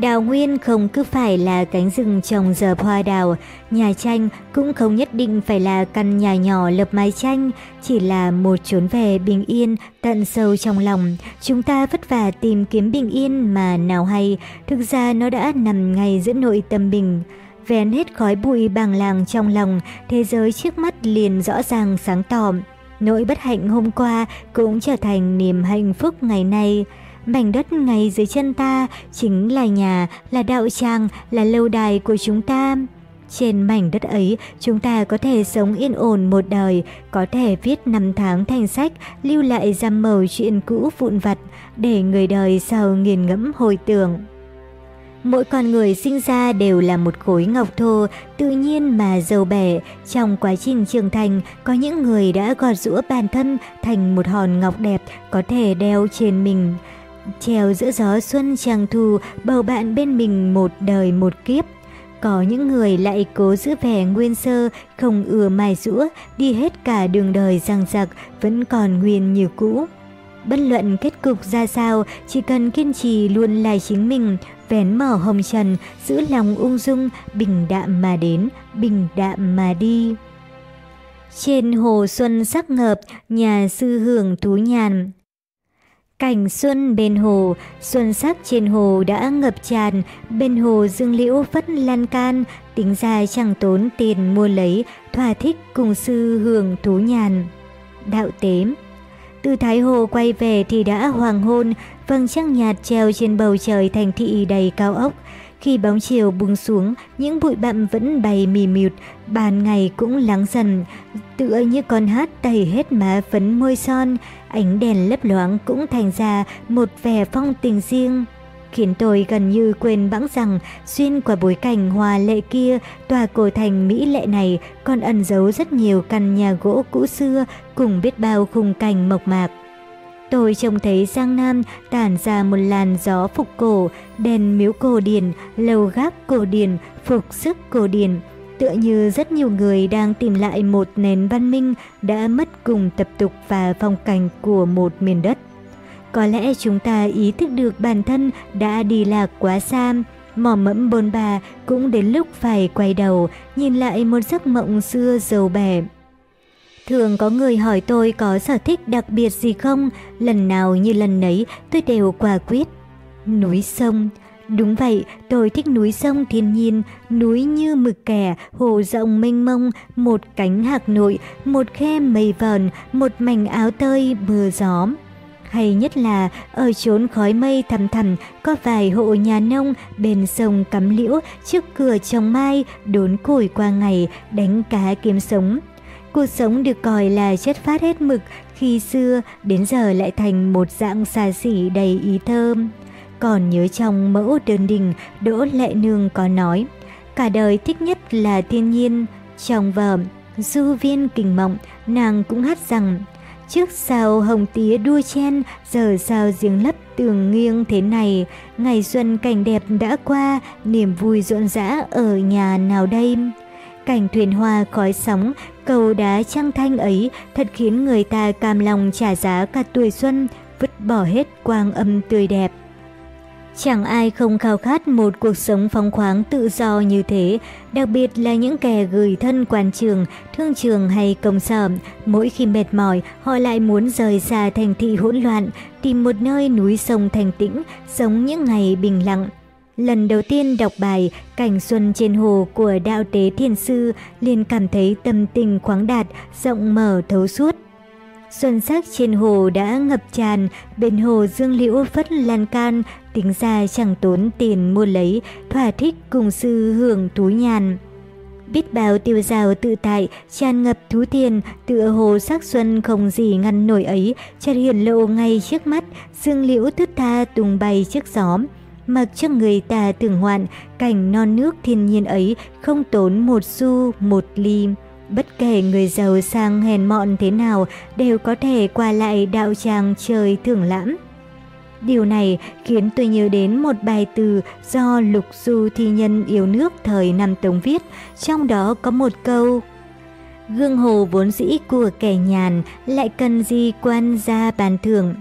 Đào nguyên không cứ phải là cánh rừng trồng dợp hoa đào, nhà tranh cũng không nhất định phải là căn nhà nhỏ lập mái tranh, chỉ là một chốn về bình yên tận sâu trong lòng. Chúng ta vất vả tìm kiếm bình yên mà nào hay, thực ra nó đã nằm ngay giữa nội tâm bình vén hết khói bụi bàng làng trong lòng, thế giới trước mắt liền rõ ràng sáng tỏ. Nỗi bất hạnh hôm qua cũng trở thành niềm hạnh phúc ngày nay. Mảnh đất ngay dưới chân ta chính là nhà, là đạo tràng, là lâu đài của chúng ta. Trên mảnh đất ấy, chúng ta có thể sống yên ổn một đời, có thể viết năm tháng thành sách, lưu lại giam màu chuyện cũ vụn vặt, để người đời sau nghiền ngẫm hồi tưởng. Mỗi con người sinh ra đều là một khối ngọc thô, tự nhiên mà giàu bẻ. Trong quá trình trưởng thành, có những người đã gọt rũa bản thân thành một hòn ngọc đẹp có thể đeo trên mình. Treo giữa gió xuân trăng thu, bầu bạn bên mình một đời một kiếp. có những người lại cố giữ vẻ nguyên sơ, không ưa mài rũa, đi hết cả đường đời răng rặc, vẫn còn nguyên như cũ. Bất luận kết cục ra sao, chỉ cần kiên trì luôn là chính mình, vén mở hồng trần, giữ lòng ung dung, bình đạm mà đến, bình đạm mà đi. Trên hồ xuân sắc ngợp, nhà sư hưởng thú nhàn. Cảnh xuân bên hồ, xuân sắc trên hồ đã ngập tràn, bên hồ dương liễu phất lan can, tính ra chẳng tốn tiền mua lấy, thỏa thích cùng sư hưởng thú nhàn. Đạo tế từ Thái Hồ quay về thì đã hoàng hôn, vầng trăng nhạt treo trên bầu trời thành thị đầy cao ốc. Khi bóng chiều buông xuống, những bụi bặm vẫn bay mì mịt, ban ngày cũng lắng dần, tựa như con hát tẩy hết má phấn môi son, ánh đèn lấp loáng cũng thành ra một vẻ phong tình riêng. Khiến tôi gần như quên bẵng rằng xuyên qua bối cảnh hòa lệ kia, tòa cổ thành mỹ lệ này còn ẩn giấu rất nhiều căn nhà gỗ cũ xưa cùng biết bao khung cảnh mộc mạc. Tôi trông thấy Giang Nam tản ra một làn gió phục cổ, đèn miếu cổ điển, lầu gác cổ điển, phục sức cổ điển. Tựa như rất nhiều người đang tìm lại một nền văn minh đã mất cùng tập tục và phong cảnh của một miền đất. Có lẽ chúng ta ý thức được bản thân đã đi lạc quá xa, mò mẫm bồn bà cũng đến lúc phải quay đầu, nhìn lại một giấc mộng xưa giàu bẻ. Thường có người hỏi tôi có sở thích đặc biệt gì không, lần nào như lần nấy tôi đều quả quyết. Núi sông. Đúng vậy, tôi thích núi sông thiên nhiên, núi như mực kẻ, hồ rộng mênh mông, một cánh hạc nội, một khe mây vờn, một mảnh áo tơi mưa gió. Hay nhất là ở chốn khói mây thầm thầm có vài hộ nhà nông bên sông cắm liễu trước cửa trồng mai đốn củi qua ngày đánh cá kiếm sống. Cuộc sống được coi là chất phát hết mực, khi xưa đến giờ lại thành một dạng xa xỉ đầy ý thơm. Còn nhớ trong mẫu đơn đình, Đỗ Lệ Nương có nói, cả đời thích nhất là thiên nhiên. Trong vở Du viên kình mộng, nàng cũng hát rằng, trước sao hồng tía đua chen, giờ sao giếng lấp tường nghiêng thế này, ngày xuân cảnh đẹp đã qua, niềm vui rộn rã ở nhà nào đây. Cảnh thuyền hoa khói sóng, cầu đá trăng thanh ấy thật khiến người ta cam lòng trả giá cả tuổi xuân, vứt bỏ hết quang âm tươi đẹp. Chẳng ai không khao khát một cuộc sống phóng khoáng tự do như thế, đặc biệt là những kẻ gửi thân quan trường, thương trường hay công sở. Mỗi khi mệt mỏi, họ lại muốn rời xa thành thị hỗn loạn, tìm một nơi núi sông thành tĩnh, sống những ngày bình lặng. Lần đầu tiên đọc bài Cảnh xuân trên hồ của đạo tế thiền sư liền cảm thấy tâm tình khoáng đạt, rộng mở thấu suốt. Xuân sắc trên hồ đã ngập tràn, bên hồ dương liễu phất lan can, tính ra chẳng tốn tiền mua lấy, thỏa thích cùng sư hưởng thú nhàn. Biết bao tiêu rào tự tại, tràn ngập thú tiền, tựa hồ sắc xuân không gì ngăn nổi ấy, chợt hiển lộ ngay trước mắt, dương liễu thức tha tung bay trước gió mặc cho người ta tưởng hoạn cảnh non nước thiên nhiên ấy không tốn một xu một ly. Bất kể người giàu sang hèn mọn thế nào đều có thể qua lại đạo tràng trời thưởng lãm. Điều này khiến tôi nhớ đến một bài từ do Lục Du Thi Nhân yêu nước thời năm Tống viết, trong đó có một câu Gương hồ vốn dĩ của kẻ nhàn, lại cần gì quan gia bàn thưởng.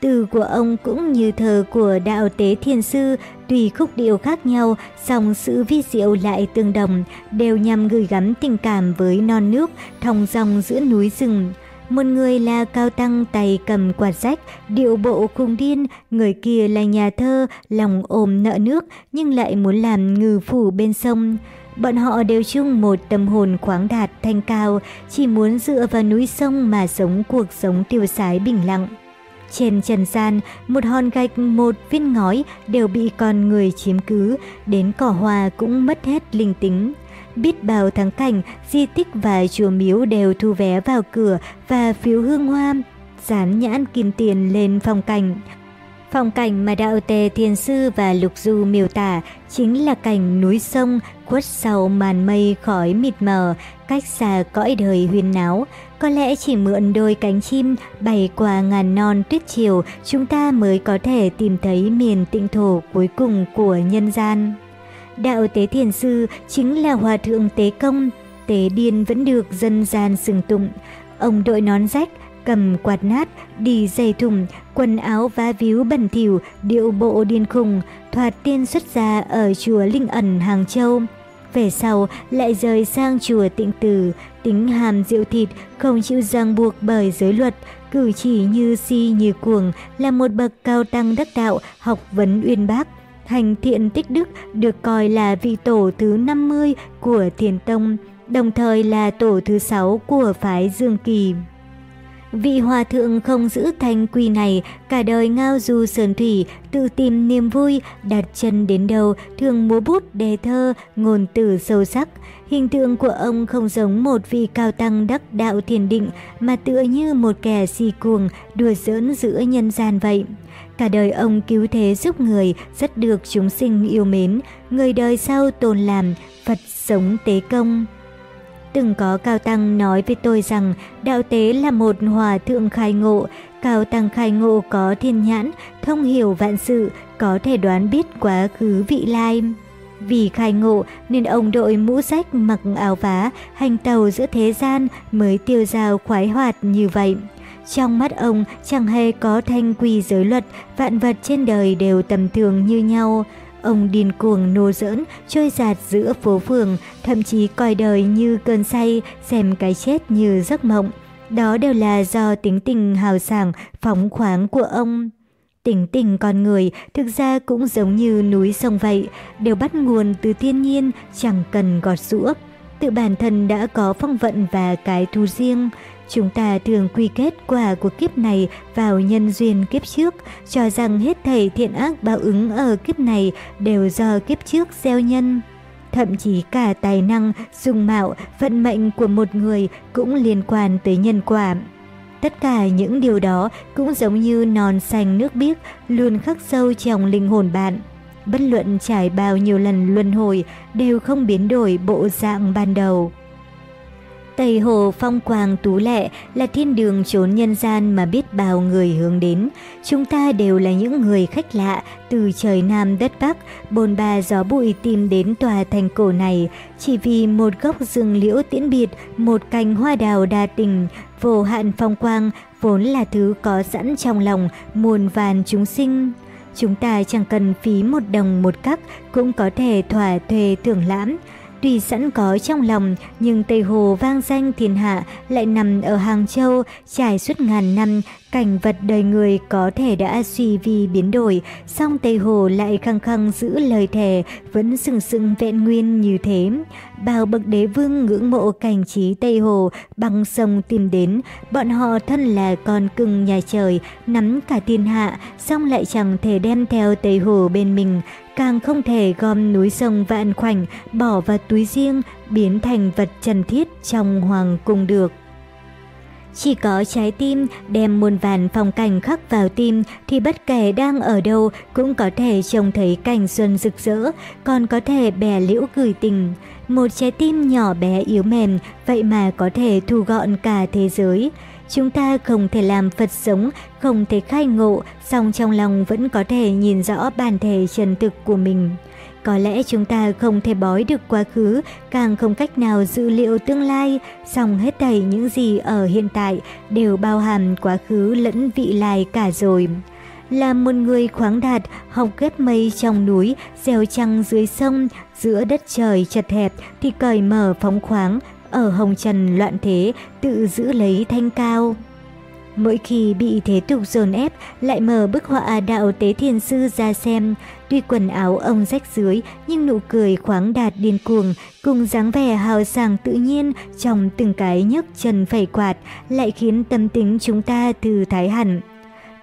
Từ của ông cũng như thờ của đạo tế thiên sư, tùy khúc điệu khác nhau, song sự vi diệu lại tương đồng, đều nhằm gửi gắm tình cảm với non nước, thòng dòng giữa núi rừng. Một người là cao tăng tay cầm quạt rách, điệu bộ khung điên, người kia là nhà thơ, lòng ôm nợ nước nhưng lại muốn làm ngư phủ bên sông. Bọn họ đều chung một tâm hồn khoáng đạt thanh cao, chỉ muốn dựa vào núi sông mà sống cuộc sống tiêu sái bình lặng. Trên trần gian, một hòn gạch, một viên ngói đều bị con người chiếm cứ, đến cỏ hoa cũng mất hết linh tính. Biết bao thắng cảnh, di tích và chùa miếu đều thu vé vào cửa và phiếu hương hoa, dán nhãn kim tiền lên phong cảnh. Phong cảnh mà đạo tề thiền sư và lục du miêu tả chính là cảnh núi sông khuất sau màn mây khói mịt mờ, cách xa cõi đời huyền náo. Có lẽ chỉ mượn đôi cánh chim bay qua ngàn non tuyết chiều, chúng ta mới có thể tìm thấy miền tịnh thổ cuối cùng của nhân gian. đạo tế thiền sư chính là hòa thượng tế công, tế điên vẫn được dân gian sừng tụng. Ông đội nón rách, cầm quạt nát, đi giày thùng, quần áo vá víu bẩn thỉu, điệu bộ điên khùng, thoạt tiên xuất gia ở chùa Linh Ẩn Hàng Châu. Về sau lại rời sang chùa Tịnh Từ, tính hàm rượu thịt, không chịu ràng buộc bởi giới luật, cử chỉ như si như cuồng, là một bậc cao tăng đắc đạo, học vấn uyên bác. Hành thiện tích đức được coi là vị tổ thứ 50 của Thiền Tông, đồng thời là tổ thứ 6 của phái Dương Kỳ. Vị hòa thượng không giữ thanh quy này, cả đời ngao du sơn thủy, tự tìm niềm vui, đặt chân đến đâu, thường múa bút đề thơ, ngôn từ sâu sắc. Hình tượng của ông không giống một vị cao tăng đắc đạo thiền định, mà tựa như một kẻ si cuồng, đùa giỡn giữa nhân gian vậy. Cả đời ông cứu thế giúp người, rất được chúng sinh yêu mến, người đời sau tồn làm, Phật sống tế công. Từng có Cao Tăng nói với tôi rằng đạo tế là một hòa thượng khai ngộ, Cao Tăng khai ngộ có thiên nhãn, thông hiểu vạn sự, có thể đoán biết quá khứ vị lai. Vì khai ngộ nên ông đội mũ rách mặc áo vá, hành tàu giữa thế gian mới tiêu dao khoái hoạt như vậy. Trong mắt ông chẳng hề có thanh quy giới luật, vạn vật trên đời đều tầm thường như nhau. Ông điên cuồng nô giỡn, trôi giạt giữa phố phường, thậm chí coi đời như cơn say, xem cái chết như giấc mộng. Đó đều là do tính tình hào sảng, phóng khoáng của ông. Tính tình con người thực ra cũng giống như núi sông vậy, đều bắt nguồn từ thiên nhiên, chẳng cần gọt rũa. Tự bản thân đã có phong vận và cái thu riêng. Chúng ta thường quy kết quả của kiếp này vào nhân duyên kiếp trước, cho rằng hết thảy thiện ác báo ứng ở kiếp này đều do kiếp trước gieo nhân. Thậm chí cả tài năng, dung mạo, vận mệnh của một người cũng liên quan tới nhân quả. Tất cả những điều đó cũng giống như non xanh nước biếc luôn khắc sâu trong linh hồn bạn. Bất luận trải bao nhiêu lần luân hồi đều không biến đổi bộ dạng ban đầu. Tây Hồ phong quang tú lệ là thiên đường trốn nhân gian mà biết bao người hướng đến. Chúng ta đều là những người khách lạ từ trời Nam đất Bắc, bồn ba gió bụi tìm đến tòa thành cổ này chỉ vì một gốc rừng liễu tiễn biệt, một cành hoa đào đa tình, vô hạn phong quang vốn là thứ có sẵn trong lòng muôn vàn chúng sinh. Chúng ta chẳng cần phí một đồng một cắc cũng có thể thỏa thuê thưởng lãm. Tuy sẵn có trong lòng, nhưng Tây Hồ vang danh thiên hạ lại nằm ở Hàng Châu, trải suốt ngàn năm, cảnh vật đời người có thể đã suy vi biến đổi, song Tây Hồ lại khăng khăng giữ lời thề, vẫn sừng sững vẹn nguyên như thế. Bao bậc đế vương ngưỡng mộ cảnh trí Tây Hồ bằng sông tìm đến, bọn họ thân là con cưng nhà trời, nắm cả thiên hạ, song lại chẳng thể đem theo Tây Hồ bên mình, càng không thể gom núi sông vạn khoảnh bỏ vào túi riêng, biến thành vật trần thiết trong hoàng cung được. Chỉ có trái tim đem muôn vàn phong cảnh khắc vào tim thì bất kể đang ở đâu cũng có thể trông thấy cảnh xuân rực rỡ, còn có thể bè liễu gửi tình. Một trái tim nhỏ bé yếu mềm vậy mà có thể thu gọn cả thế giới. Chúng ta không thể làm Phật sống, không thể khai ngộ, song trong lòng vẫn có thể nhìn rõ bản thể chân thực của mình. Có lẽ chúng ta không thể bói được quá khứ, càng không cách nào dự liệu tương lai, song hết thảy những gì ở hiện tại đều bao hàm quá khứ lẫn vị lai cả rồi. Là một người khoáng đạt, học ghép mây trong núi, gieo trăng dưới sông, giữa đất trời chật hẹp thì cởi mở phóng khoáng, ở hồng trần loạn thế, tự giữ lấy thanh cao. Mỗi khi bị thế tục dồn ép, lại mở bức họa đạo tế thiền sư ra xem. Tuy quần áo ông rách dưới, nhưng nụ cười khoáng đạt điên cuồng, cùng dáng vẻ hào sảng tự nhiên trong từng cái nhấc chân phẩy quạt, lại khiến tâm tính chúng ta thư thái hẳn.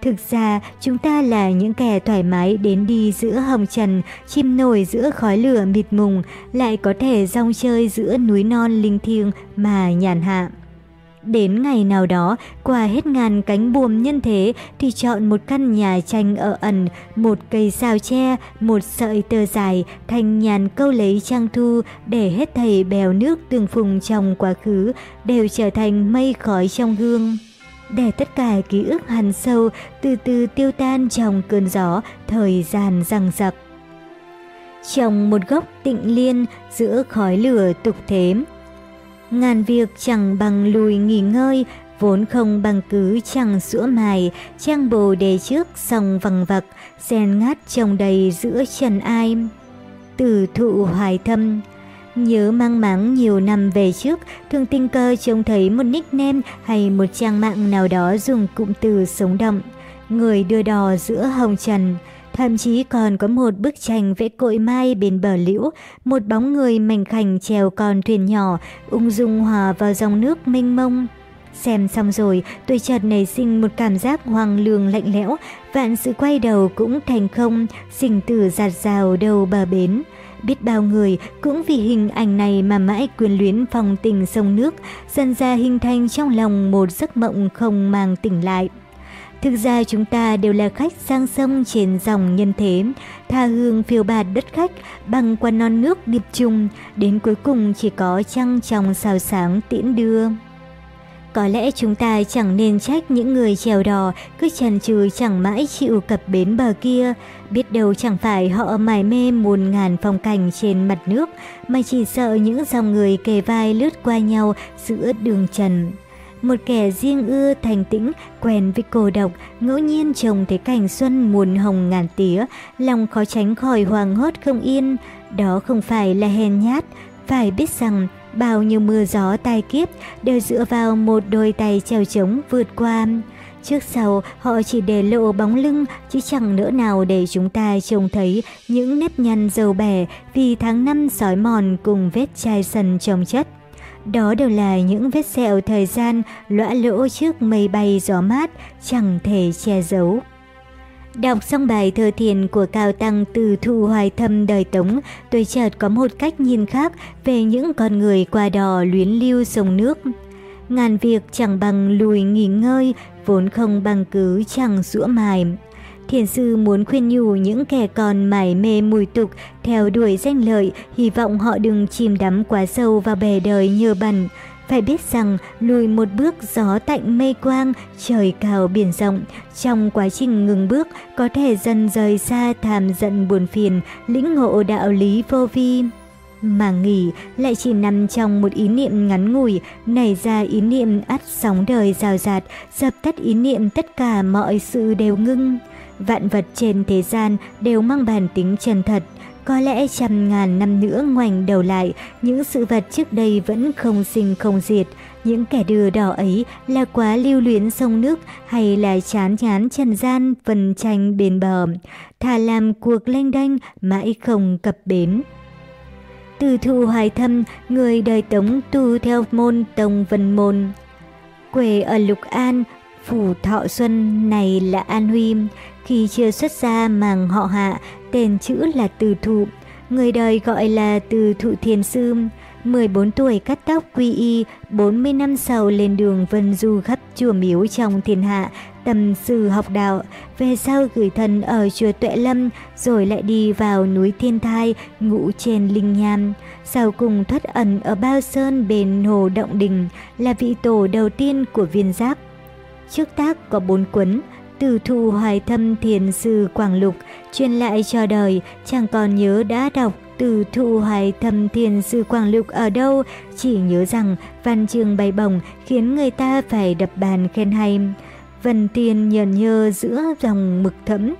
Thực ra, chúng ta là những kẻ thoải mái đến đi giữa hồng trần, chim nổi giữa khói lửa mịt mùng, lại có thể rong chơi giữa núi non linh thiêng mà nhàn hạ. Đến ngày nào đó, qua hết ngàn cánh buồm nhân thế thì chọn một căn nhà tranh ở ẩn, một cây sao tre, một sợi tơ dài, thành nhàn câu lấy trang thu để hết thầy bèo nước tương phùng trong quá khứ đều trở thành mây khói trong gương để tất cả ký ức hằn sâu từ từ tiêu tan trong cơn gió thời gian răng rặc. Trong một góc tịnh liên giữa khói lửa tục thếm, Ngàn việc chẳng bằng lùi nghỉ ngơi, vốn không bằng cứ chẳng sữa mài, trang bồ đề trước sòng vằng vặc, sen ngát trồng đầy giữa trần ai. từ thụ hoài thâm Nhớ mang máng nhiều năm về trước, thường tình cờ trông thấy một nickname hay một trang mạng nào đó dùng cụm từ sống động. Người đưa đò giữa hồng trần. Thậm chí còn có một bức tranh vẽ cội mai bên bờ liễu, một bóng người mảnh khảnh chèo con thuyền nhỏ, ung dung hòa vào dòng nước mênh mông. Xem xong rồi, tôi chợt nảy sinh một cảm giác hoang lương lạnh lẽo, vạn sự quay đầu cũng thành không, sinh tử giạt rào đầu bờ bến. Biết bao người cũng vì hình ảnh này mà mãi quyền luyến phòng tình sông nước, dần ra hình thành trong lòng một giấc mộng không mang tỉnh lại. Thực ra chúng ta đều là khách sang sông trên dòng nhân thế, tha hương phiêu bạt đất khách, bằng qua non nước điệp trùng, đến cuối cùng chỉ có trăng trong sao sáng tiễn đưa. Có lẽ chúng ta chẳng nên trách những người chèo đò cứ chần chừ chẳng mãi chịu cập bến bờ kia. Biết đâu chẳng phải họ mải mê muôn ngàn phong cảnh trên mặt nước, mà chỉ sợ những dòng người kề vai lướt qua nhau giữa đường trần. Một kẻ riêng ưa thành tĩnh, quen với cô độc, ngẫu nhiên trông thấy cảnh xuân muôn hồng ngàn tía, lòng khó tránh khỏi hoàng hốt không yên. Đó không phải là hèn nhát, phải biết rằng bao nhiêu mưa gió tai kiếp đều dựa vào một đôi tay treo trống vượt qua. Trước sau họ chỉ để lộ bóng lưng chứ chẳng nỡ nào để chúng ta trông thấy những nếp nhăn dầu bẻ vì tháng năm sói mòn cùng vết chai sần trồng chất. Đó đều là những vết sẹo thời gian lõa lỗ trước mây bay gió mát chẳng thể che giấu. Đọc xong bài thơ thiền của Cao Tăng từ thu hoài thâm đời Tống, tôi chợt có một cách nhìn khác về những con người qua đò luyến lưu sông nước. Ngàn việc chẳng bằng lùi nghỉ ngơi, vốn không bằng cứ chẳng rũa mài. Thiền sư muốn khuyên nhủ những kẻ còn mải mê mùi tục, theo đuổi danh lợi, hy vọng họ đừng chìm đắm quá sâu vào bề đời nhờ bẩn. Phải biết rằng lùi một bước gió tạnh mây quang, trời cao biển rộng. Trong quá trình ngừng bước, có thể dần rời xa thàm giận buồn phiền, lĩnh ngộ đạo lý vô vi. Mà nghỉ lại chỉ nằm trong một ý niệm ngắn ngủi, nảy ra ý niệm ắt sóng đời rào rạt, dập tắt ý niệm tất cả mọi sự đều ngưng. Vạn vật trên thế gian đều mang bản tính chân thật, có lẽ trăm ngàn năm nữa ngoảnh đầu lại, những sự vật trước đây vẫn không sinh không diệt. Những kẻ đưa đỏ ấy là quá lưu luyến sông nước hay là chán chán trần gian vần tranh bền bờ, thà làm cuộc lênh đênh mãi không cập bến. Từ thụ hoài thâm, người đời tống tu theo môn tông vân môn. Quê ở Lục An, phủ Thọ Xuân này là An Huy, khi chưa xuất gia màng họ hạ, tên chữ là Từ Thụ, người đời gọi là Từ Thụ Thiền Sư. 14 tuổi cắt tóc quy y, 40 năm sau lên đường vân du khắp chùa miếu trong thiên hạ, tầm sư học đạo, về sau gửi thân ở chùa Tuệ Lâm, rồi lại đi vào núi Thiên Thai, ngủ trên Linh Nham. Sau cùng thoát ẩn ở Bao Sơn bên Hồ Động Đình, là vị tổ đầu tiên của viên giác. Trước tác có bốn cuốn, từ thụ hoài thâm thiền sư Quảng Lục truyền lại cho đời, chẳng còn nhớ đã đọc từ thụ hoài thâm thiền sư Quảng Lục ở đâu, chỉ nhớ rằng văn chương bay bổng khiến người ta phải đập bàn khen hay. Vân tiền nhờn nhơ giữa dòng mực thẫm,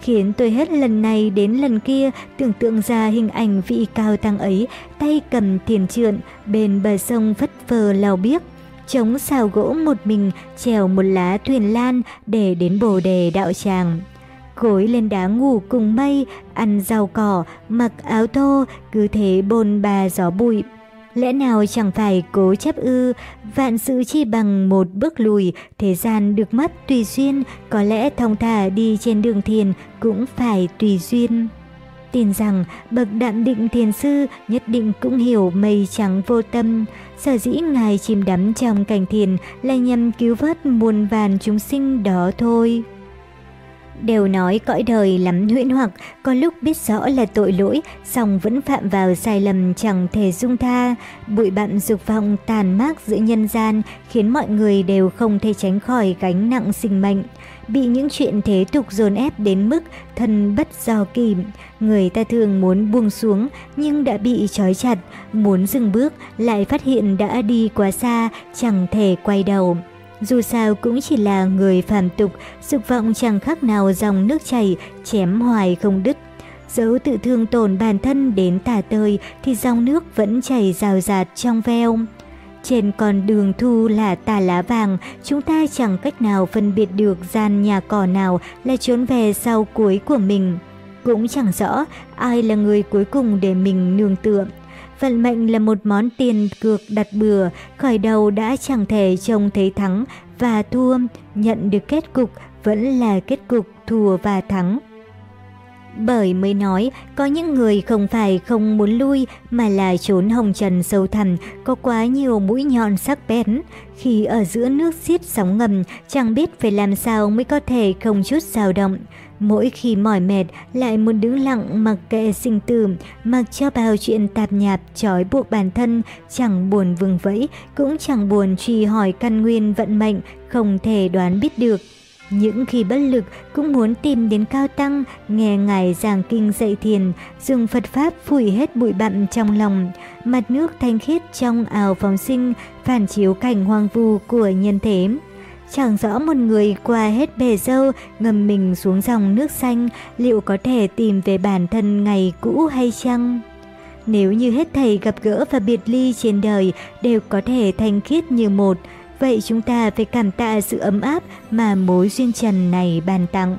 khiến tôi hết lần này đến lần kia tưởng tượng ra hình ảnh vị cao tăng ấy, tay cầm thiền trượn, bên bờ sông phất phơ lao biếc, chống xào gỗ một mình trèo một lá thuyền lan để đến bồ đề đạo tràng. Gối lên đá ngủ cùng mây, ăn rau cỏ, mặc áo thô, cứ thế bồn bà gió bụi. Lẽ nào chẳng phải cố chấp ư, vạn sự chi bằng một bước lùi, thế gian được mất tùy duyên, có lẽ thông thả đi trên đường thiền cũng phải tùy duyên. Tin rằng bậc đạm định thiền sư nhất định cũng hiểu mây trắng vô tâm, Sở dĩ Ngài chìm đắm trong cảnh thiền là nhằm cứu vớt muôn vàn chúng sinh đó thôi. Đều nói cõi đời lắm huyễn hoặc, có lúc biết rõ là tội lỗi, song vẫn phạm vào sai lầm chẳng thể dung tha. Bụi bặm dục vọng tàn mát giữa nhân gian khiến mọi người đều không thể tránh khỏi gánh nặng sinh mệnh bị những chuyện thế tục dồn ép đến mức thân bất do kìm. Người ta thường muốn buông xuống nhưng đã bị trói chặt, muốn dừng bước lại phát hiện đã đi quá xa, chẳng thể quay đầu. Dù sao cũng chỉ là người phàm tục, dục vọng chẳng khác nào dòng nước chảy, chém hoài không đứt. Dẫu tự thương tổn bản thân đến tả tơi thì dòng nước vẫn chảy rào rạt trong veo. Trên con đường thu là tà lá vàng, chúng ta chẳng cách nào phân biệt được gian nhà cỏ nào là trốn về sau cuối của mình. Cũng chẳng rõ ai là người cuối cùng để mình nương tựa. Vận mệnh là một món tiền cược đặt bừa, khởi đầu đã chẳng thể trông thấy thắng và thua, nhận được kết cục vẫn là kết cục thua và thắng. Bởi mới nói, có những người không phải không muốn lui mà là trốn hồng trần sâu thẳm, có quá nhiều mũi nhọn sắc bén. Khi ở giữa nước xiết sóng ngầm, chẳng biết phải làm sao mới có thể không chút dao động. Mỗi khi mỏi mệt lại muốn đứng lặng mặc kệ sinh tử, mặc cho bao chuyện tạp nhạp trói buộc bản thân, chẳng buồn vương vẫy, cũng chẳng buồn truy hỏi căn nguyên vận mệnh, không thể đoán biết được. Những khi bất lực cũng muốn tìm đến cao tăng, nghe ngài giảng kinh dạy thiền, dùng Phật Pháp phủi hết bụi bặm trong lòng. Mặt nước thanh khiết trong ảo phóng sinh, phản chiếu cảnh hoang vu của nhân thế. Chẳng rõ một người qua hết bể dâu, ngầm mình xuống dòng nước xanh, liệu có thể tìm về bản thân ngày cũ hay chăng? Nếu như hết thầy gặp gỡ và biệt ly trên đời đều có thể thanh khiết như một, Vậy chúng ta phải cảm tạ sự ấm áp mà mối duyên trần này ban tặng.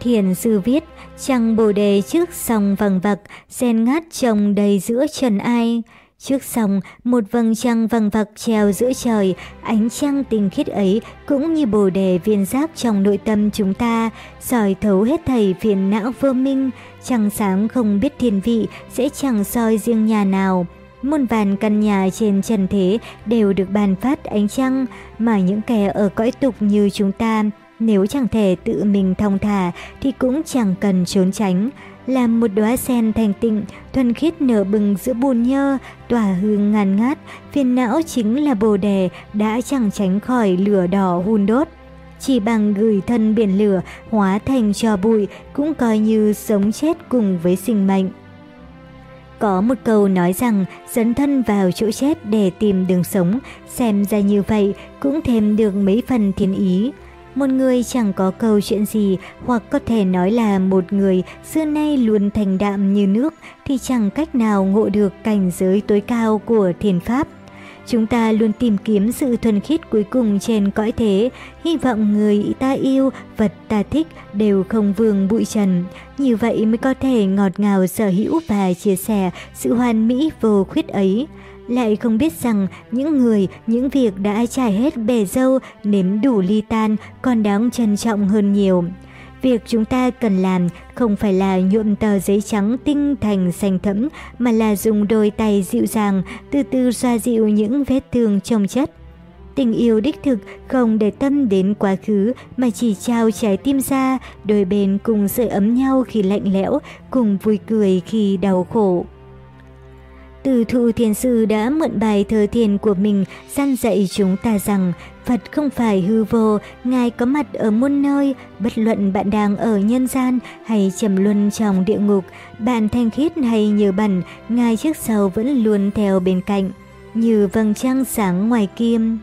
Thiền sư viết, chẳng bồ đề trước sông vầng vặc, sen ngát trồng đầy giữa trần ai. Trước sông, một vầng trăng vầng vặc treo giữa trời, ánh trăng tình khiết ấy cũng như bồ đề viên giác trong nội tâm chúng ta, soi thấu hết thầy phiền não vô minh, trăng sáng không biết thiên vị sẽ chẳng soi riêng nhà nào. Muôn vàn căn nhà trên trần thế đều được bàn phát ánh trăng, mà những kẻ ở cõi tục như chúng ta, nếu chẳng thể tự mình thong thả thì cũng chẳng cần trốn tránh. Làm một đóa sen thành tịnh, thuần khiết nở bừng giữa bùn nhơ, tỏa hương ngàn ngát, phiền não chính là bồ đề đã chẳng tránh khỏi lửa đỏ hun đốt. Chỉ bằng gửi thân biển lửa hóa thành cho bụi cũng coi như sống chết cùng với sinh mệnh. Có một câu nói rằng dấn thân vào chỗ chết để tìm đường sống, xem ra như vậy cũng thêm được mấy phần thiên ý. Một người chẳng có câu chuyện gì hoặc có thể nói là một người xưa nay luôn thành đạm như nước thì chẳng cách nào ngộ được cảnh giới tối cao của thiền pháp. Chúng ta luôn tìm kiếm sự thuần khiết cuối cùng trên cõi thế, hy vọng người ta yêu, vật ta thích đều không vương bụi trần. Như vậy mới có thể ngọt ngào sở hữu và chia sẻ sự hoàn mỹ vô khuyết ấy. Lại không biết rằng những người, những việc đã trải hết bề dâu, nếm đủ ly tan còn đáng trân trọng hơn nhiều. Việc chúng ta cần làm không phải là nhuộm tờ giấy trắng tinh thành xanh thẫm mà là dùng đôi tay dịu dàng từ từ xoa dịu những vết thương trong chất. Tình yêu đích thực không để tâm đến quá khứ mà chỉ trao trái tim ra, đôi bên cùng sưởi ấm nhau khi lạnh lẽo, cùng vui cười khi đau khổ. Từ thụ thiền sư đã mượn bài thơ thiền của mình gian dạy chúng ta rằng Phật không phải hư vô, Ngài có mặt ở muôn nơi, bất luận bạn đang ở nhân gian hay trầm luân trong địa ngục, bạn thanh khiết hay như bẩn, Ngài trước sau vẫn luôn theo bên cạnh, như vầng trăng sáng ngoài kim.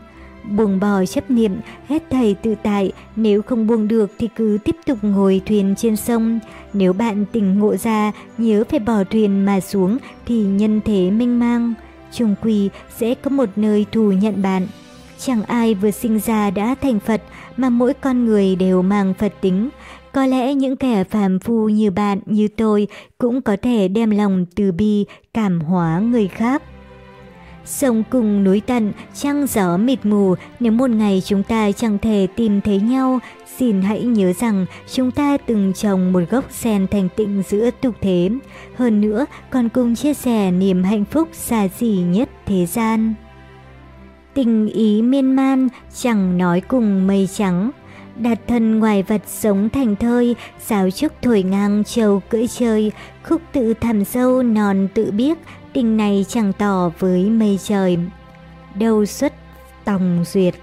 Buông bỏ chấp niệm, hết thầy tự tại, nếu không buông được thì cứ tiếp tục ngồi thuyền trên sông. Nếu bạn tỉnh ngộ ra, nhớ phải bỏ thuyền mà xuống thì nhân thế minh mang. Trung quỳ sẽ có một nơi thù nhận bạn. Chẳng ai vừa sinh ra đã thành Phật mà mỗi con người đều mang Phật tính. Có lẽ những kẻ phàm phu như bạn, như tôi cũng có thể đem lòng từ bi, cảm hóa người khác. Sông cùng núi tận, trăng gió mịt mù, nếu một ngày chúng ta chẳng thể tìm thấy nhau, xin hãy nhớ rằng chúng ta từng trồng một gốc sen thành tịnh giữa tục thế. Hơn nữa, còn cùng chia sẻ niềm hạnh phúc xa xỉ nhất thế gian. Tình ý miên man, chẳng nói cùng mây trắng. Đặt thân ngoài vật sống thành thơi, xáo trúc thổi ngang trầu cưỡi chơi, khúc tự thầm sâu non tự biết, tình này chẳng tỏ với mây trời. Đâu xuất tòng duyệt.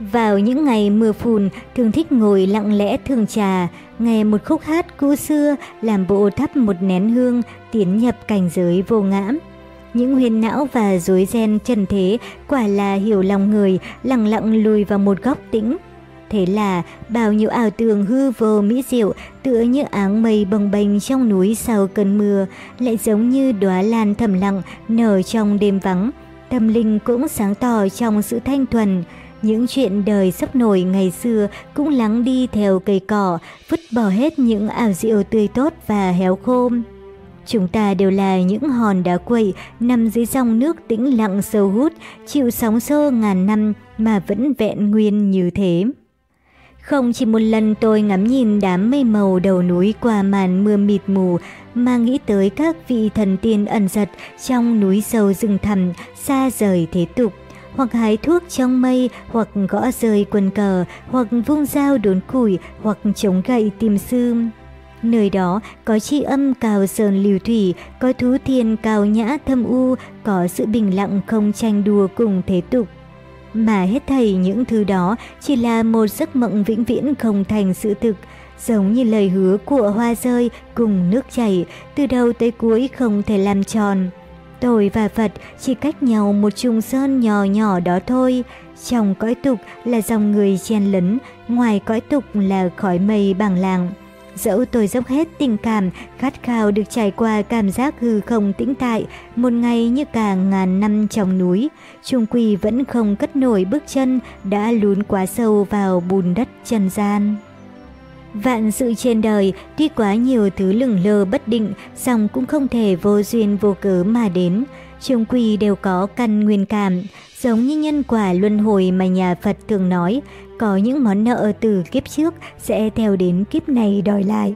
Vào những ngày mưa phùn, thường thích ngồi lặng lẽ thường trà, nghe một khúc hát cũ xưa, làm bộ thắp một nén hương, tiến nhập cảnh giới vô ngã. Những huyền não và rối ren trần thế quả là hiểu lòng người, lặng lặng lùi vào một góc tĩnh. Thế là bao nhiêu ảo tưởng hư vô mỹ diệu tựa như áng mây bồng bềnh trong núi sau cơn mưa, lại giống như đóa lan thầm lặng nở trong đêm vắng. Tâm linh cũng sáng tỏ trong sự thanh thuần. Những chuyện đời sắp nổi ngày xưa cũng lắng đi theo cây cỏ, vứt bỏ hết những ảo diệu tươi tốt và héo khô. Chúng ta đều là những hòn đá quậy nằm dưới dòng nước tĩnh lặng sâu hút, chịu sóng xô ngàn năm mà vẫn vẹn nguyên như thế. Không chỉ một lần tôi ngắm nhìn đám mây màu đầu núi qua màn mưa mịt mù mà nghĩ tới các vị thần tiên ẩn giật trong núi sâu rừng thẳm xa rời thế tục hoặc hái thuốc trong mây, hoặc gõ rơi quần cờ, hoặc vung dao đốn củi, hoặc chống gậy tìm sư. Nơi đó có chi âm cao sơn liều thủy, có thú thiên cao nhã thâm u, có sự bình lặng không tranh đua cùng thế tục. Mà hết thầy những thứ đó chỉ là một giấc mộng vĩnh viễn không thành sự thực, giống như lời hứa của hoa rơi cùng nước chảy, từ đầu tới cuối không thể làm tròn. Tôi và Phật chỉ cách nhau một trùng sơn nhỏ nhỏ đó thôi. Trong cõi tục là dòng người chen lấn, ngoài cõi tục là khói mây bằng làng. Dẫu tôi dốc hết tình cảm, khát khao được trải qua cảm giác hư không tĩnh tại, một ngày như cả ngàn năm trong núi, Trung Quỳ vẫn không cất nổi bước chân, đã lún quá sâu vào bùn đất trần gian. Vạn sự trên đời, tuy quá nhiều thứ lửng lơ bất định, song cũng không thể vô duyên vô cớ mà đến. Trung Quỳ đều có căn nguyên cảm, giống như nhân quả luân hồi mà nhà Phật thường nói, có những món nợ từ kiếp trước sẽ theo đến kiếp này đòi lại.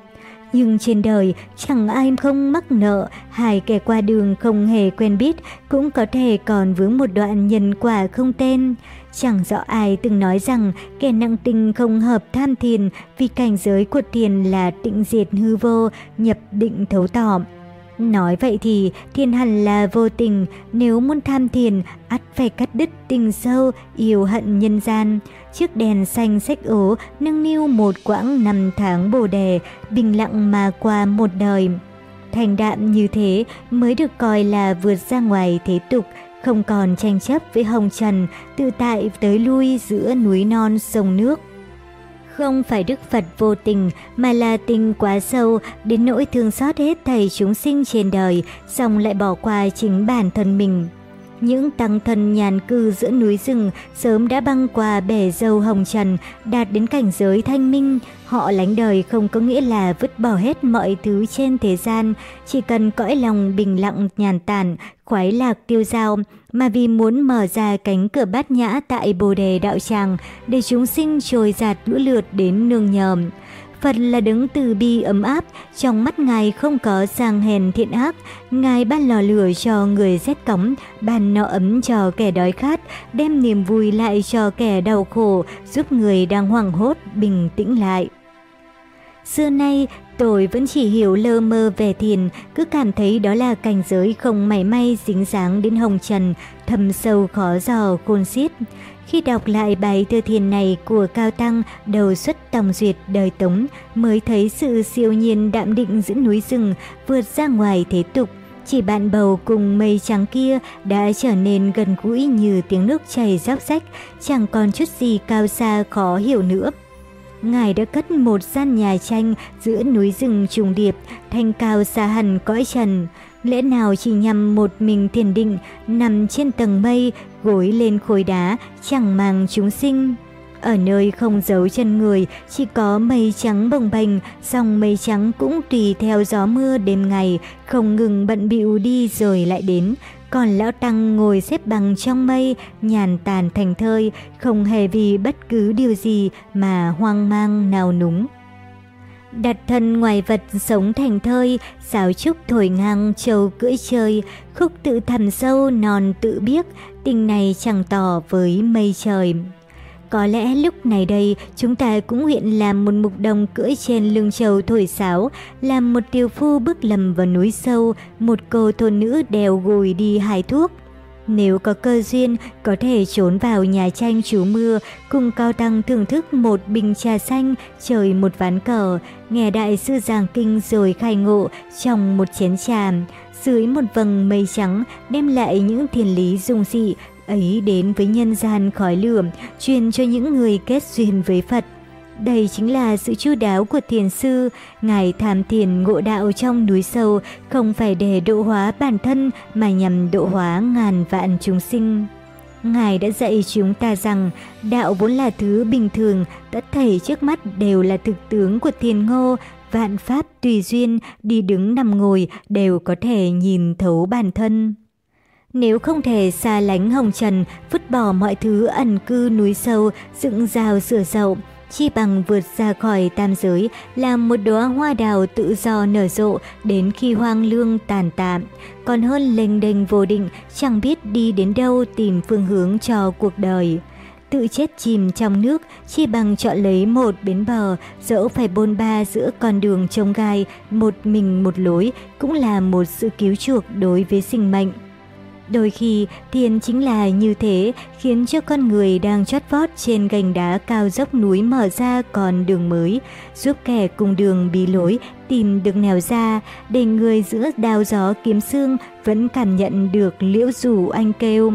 Nhưng trên đời chẳng ai không mắc nợ, hai kẻ qua đường không hề quen biết cũng có thể còn vướng một đoạn nhân quả không tên. Chẳng rõ ai từng nói rằng kẻ nặng tình không hợp tham thiền vì cảnh giới của tiền là tịnh diệt hư vô, nhập định thấu tỏm. Nói vậy thì thiền hẳn là vô tình, nếu muốn tham thiền, ắt phải cắt đứt tình sâu, yêu hận nhân gian. Chiếc đèn xanh sách ố nâng niu một quãng năm tháng bồ đề, bình lặng mà qua một đời. Thành đạm như thế mới được coi là vượt ra ngoài thế tục, không còn tranh chấp với hồng trần, tự tại tới lui giữa núi non sông nước. Không phải Đức Phật vô tình, mà là tình quá sâu, đến nỗi thương xót hết thầy chúng sinh trên đời, xong lại bỏ qua chính bản thân mình. Những tăng thân nhàn cư giữa núi rừng sớm đã băng qua bể dâu hồng trần, đạt đến cảnh giới thanh minh. Họ lánh đời không có nghĩa là vứt bỏ hết mọi thứ trên thế gian, chỉ cần cõi lòng bình lặng nhàn tản, khoái lạc tiêu dao, mà vì muốn mở ra cánh cửa bát nhã tại Bồ Đề Đạo Tràng để chúng sinh trồi giạt lũ lượt đến nương nhờm. Phật là đứng từ bi ấm áp, trong mắt Ngài không có sang hèn thiện ác. Ngài ban lò lửa cho người rét cống, ban nọ ấm cho kẻ đói khát, đem niềm vui lại cho kẻ đau khổ, giúp người đang hoảng hốt bình tĩnh lại. Xưa nay, tôi vẫn chỉ hiểu lơ mơ về thiền, cứ cảm thấy đó là cảnh giới không mảy may dính dáng đến hồng trần, thầm sâu khó dò khôn xiết. Khi đọc lại bài thơ thiền này của Cao Tăng đầu xuất tòng duyệt đời Tống mới thấy sự siêu nhiên đạm định giữa núi rừng vượt ra ngoài thế tục. Chỉ bạn bầu cùng mây trắng kia đã trở nên gần gũi như tiếng nước chảy róc rách, chẳng còn chút gì cao xa khó hiểu nữa. Ngài đã cất một gian nhà tranh giữa núi rừng trùng điệp, thanh cao xa hẳn cõi trần. Lẽ nào chỉ nhằm một mình thiền định, nằm trên tầng mây, gối lên khối đá, chẳng màng chúng sinh. Ở nơi không giấu chân người, chỉ có mây trắng bồng bềnh, dòng mây trắng cũng tùy theo gió mưa đêm ngày, không ngừng bận bịu đi rồi lại đến. Còn lão tăng ngồi xếp bằng trong mây, nhàn tàn thành thơi, không hề vì bất cứ điều gì mà hoang mang nào núng. Đặt thân ngoài vật sống thành thơi, xáo trúc thổi ngang châu cưỡi chơi, khúc tự thầm sâu non tự biết, tình này chẳng tỏ với mây trời. Có lẽ lúc này đây chúng ta cũng nguyện làm một mục đồng cưỡi trên lưng trầu thổi sáo, làm một tiêu phu bước lầm vào núi sâu, một cô thôn nữ đèo gùi đi hái thuốc. Nếu có cơ duyên, có thể trốn vào nhà tranh chú mưa, cùng cao tăng thưởng thức một bình trà xanh, chơi một ván cờ, nghe đại sư giảng kinh rồi khai ngộ trong một chén trà. Dưới một vầng mây trắng đem lại những thiền lý dung dị ấy đến với nhân gian khói lửa, truyền cho những người kết duyên với Phật. Đây chính là sự chu đáo của thiền sư, Ngài tham thiền ngộ đạo trong núi sâu, không phải để độ hóa bản thân mà nhằm độ hóa ngàn vạn chúng sinh. Ngài đã dạy chúng ta rằng đạo vốn là thứ bình thường, tất thảy trước mắt đều là thực tướng của thiền ngô, vạn pháp tùy duyên, đi đứng nằm ngồi đều có thể nhìn thấu bản thân. Nếu không thể xa lánh hồng trần, vứt bỏ mọi thứ ẩn cư núi sâu, dựng rào sửa rậu, chi bằng vượt ra khỏi tam giới, làm một đóa hoa đào tự do nở rộ đến khi hoang lương tàn tạm, còn hơn lênh đênh vô định, chẳng biết đi đến đâu tìm phương hướng cho cuộc đời. Tự chết chìm trong nước, chi bằng chọn lấy một bến bờ, dẫu phải bôn ba giữa con đường trông gai, một mình một lối, cũng là một sự cứu chuộc đối với sinh mệnh. Đôi khi, tiền chính là như thế, khiến cho con người đang chót vót trên gành đá cao dốc núi mở ra còn đường mới, giúp kẻ cùng đường bí lối tìm được nẻo ra, để người giữa đao gió kiếm xương vẫn cảm nhận được liễu rủ anh kêu.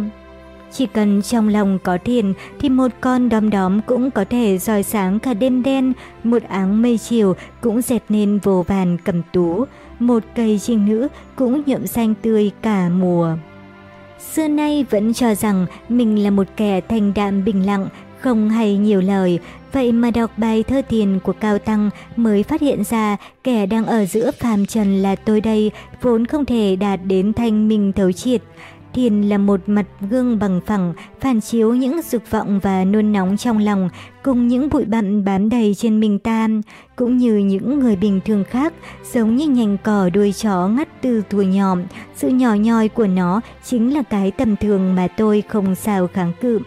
Chỉ cần trong lòng có tiền thì một con đom đóm cũng có thể soi sáng cả đêm đen, một áng mây chiều cũng dệt nên vô vàn cầm tú, một cây trinh nữ cũng nhuộm xanh tươi cả mùa xưa nay vẫn cho rằng mình là một kẻ thanh đạm bình lặng, không hay nhiều lời, vậy mà đọc bài thơ tiền của Cao Tăng mới phát hiện ra kẻ đang ở giữa phàm trần là tôi đây, vốn không thể đạt đến thanh minh thấu triệt. Thiền là một mặt gương bằng phẳng, phản chiếu những dục vọng và nôn nóng trong lòng, cùng những bụi bặm bám đầy trên mình ta, cũng như những người bình thường khác, giống như nhành cỏ đuôi chó ngắt từ tuổi nhỏ. Sự nhỏ nhoi của nó chính là cái tầm thường mà tôi không sao kháng cự.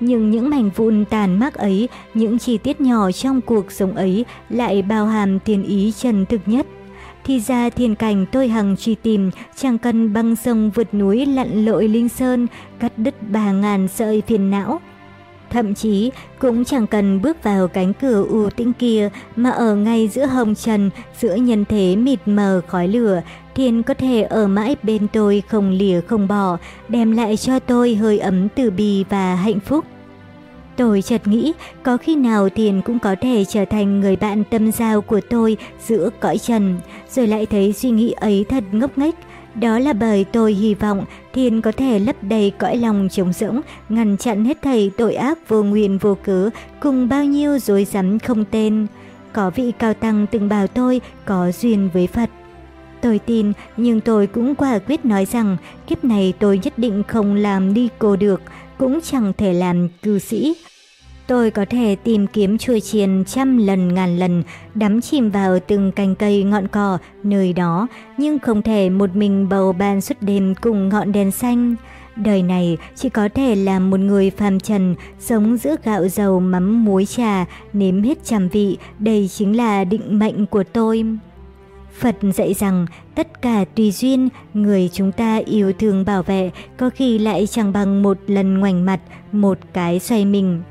Nhưng những mảnh vụn tàn mác ấy, những chi tiết nhỏ trong cuộc sống ấy lại bao hàm tiền ý chân thực nhất. Thì ra thiên cảnh tôi hằng truy tìm, chẳng cần băng sông vượt núi lặn lội linh sơn, cắt đứt ba ngàn sợi phiền não. Thậm chí cũng chẳng cần bước vào cánh cửa u tĩnh kia mà ở ngay giữa hồng trần, giữa nhân thế mịt mờ khói lửa, thiên có thể ở mãi bên tôi không lìa không bỏ, đem lại cho tôi hơi ấm từ bi và hạnh phúc. Tôi chợt nghĩ có khi nào Thiền cũng có thể trở thành người bạn tâm giao của tôi giữa cõi trần, rồi lại thấy suy nghĩ ấy thật ngốc nghếch. Đó là bởi tôi hy vọng thiền có thể lấp đầy cõi lòng trống rỗng, ngăn chặn hết thầy tội ác vô nguyên vô cớ, cùng bao nhiêu dối rắm không tên. Có vị cao tăng từng bảo tôi có duyên với Phật. Tôi tin, nhưng tôi cũng quả quyết nói rằng kiếp này tôi nhất định không làm đi cô được, cũng chẳng thể làm cư sĩ. Tôi có thể tìm kiếm chui chiền trăm lần ngàn lần, đắm chìm vào từng cành cây ngọn cỏ nơi đó, nhưng không thể một mình bầu ban suốt đêm cùng ngọn đèn xanh. Đời này chỉ có thể làm một người phàm trần, sống giữa gạo dầu mắm muối trà, nếm hết trăm vị, đây chính là định mệnh của tôi. Phật dạy rằng tất cả tùy duyên, người chúng ta yêu thương bảo vệ có khi lại chẳng bằng một lần ngoảnh mặt, một cái xoay mình.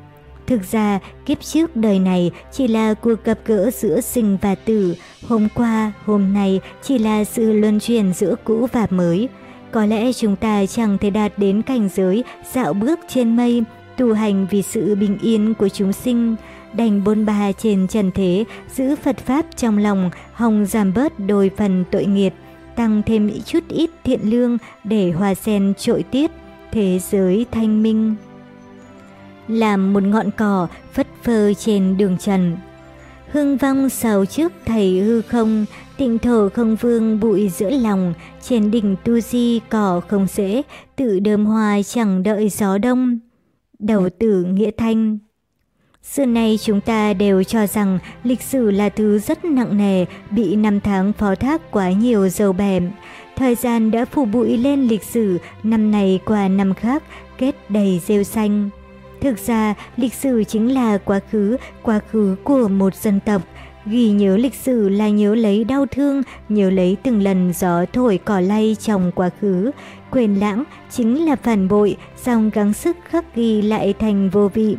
Thực ra, kiếp trước đời này chỉ là cuộc gặp gỡ giữa sinh và tử, hôm qua, hôm nay chỉ là sự luân chuyển giữa cũ và mới. Có lẽ chúng ta chẳng thể đạt đến cảnh giới dạo bước trên mây, tu hành vì sự bình yên của chúng sinh, đành bôn ba trên trần thế, giữ Phật Pháp trong lòng, hồng giảm bớt đôi phần tội nghiệt, tăng thêm chút ít thiện lương để hòa sen trội tiết, thế giới thanh minh làm một ngọn cỏ phất phơ trên đường trần. Hương vong sầu trước thầy hư không, tịnh thổ không vương bụi giữa lòng, trên đỉnh tu di cỏ không dễ, tự đơm hoa chẳng đợi gió đông. Đầu tử Nghĩa Thanh Xưa nay chúng ta đều cho rằng lịch sử là thứ rất nặng nề, bị năm tháng phó thác quá nhiều dầu bèm. Thời gian đã phủ bụi lên lịch sử, năm này qua năm khác, kết đầy rêu xanh. Thực ra, lịch sử chính là quá khứ, quá khứ của một dân tộc. Ghi nhớ lịch sử là nhớ lấy đau thương, nhớ lấy từng lần gió thổi cỏ lay trong quá khứ. Quên lãng chính là phản bội, dòng gắng sức khắc ghi lại thành vô vị.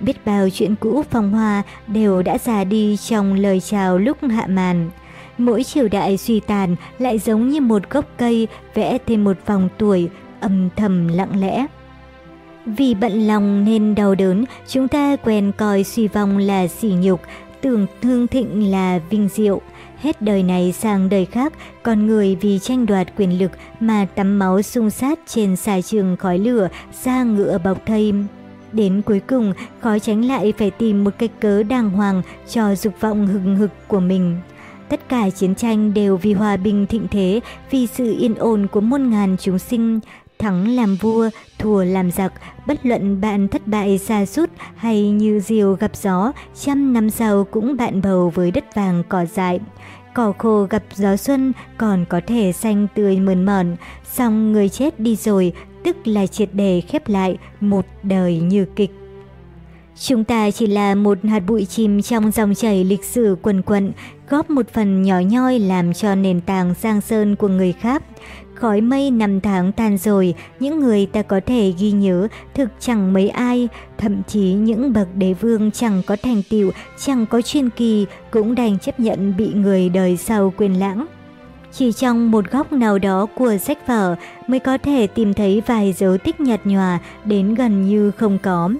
Biết bao chuyện cũ phong hoa đều đã già đi trong lời chào lúc hạ màn. Mỗi triều đại suy tàn lại giống như một gốc cây vẽ thêm một vòng tuổi, âm thầm lặng lẽ. Vì bận lòng nên đau đớn, chúng ta quen coi suy vong là sỉ nhục, tưởng thương thịnh là vinh diệu. Hết đời này sang đời khác, con người vì tranh đoạt quyền lực mà tắm máu xung sát trên xài trường khói lửa, ra ngựa bọc thây. Đến cuối cùng, khó tránh lại phải tìm một cách cớ đàng hoàng cho dục vọng hừng hực của mình. Tất cả chiến tranh đều vì hòa bình thịnh thế, vì sự yên ổn của muôn ngàn chúng sinh. Thắng làm vua, thua làm giặc, bất luận bạn thất bại xa sút hay như diều gặp gió, trăm năm sau cũng bạn bầu với đất vàng cỏ dại. Cỏ khô gặp gió xuân còn có thể xanh tươi mơn mởn, xong người chết đi rồi, tức là triệt đề khép lại một đời như kịch. Chúng ta chỉ là một hạt bụi chìm trong dòng chảy lịch sử quần quận, góp một phần nhỏ nhoi làm cho nền tảng giang sơn của người khác. Khói mây năm tháng tan rồi, những người ta có thể ghi nhớ thực chẳng mấy ai, thậm chí những bậc đế vương chẳng có thành tựu, chẳng có chuyên kỳ cũng đành chấp nhận bị người đời sau quên lãng. Chỉ trong một góc nào đó của sách vở mới có thể tìm thấy vài dấu tích nhạt nhòa đến gần như không có.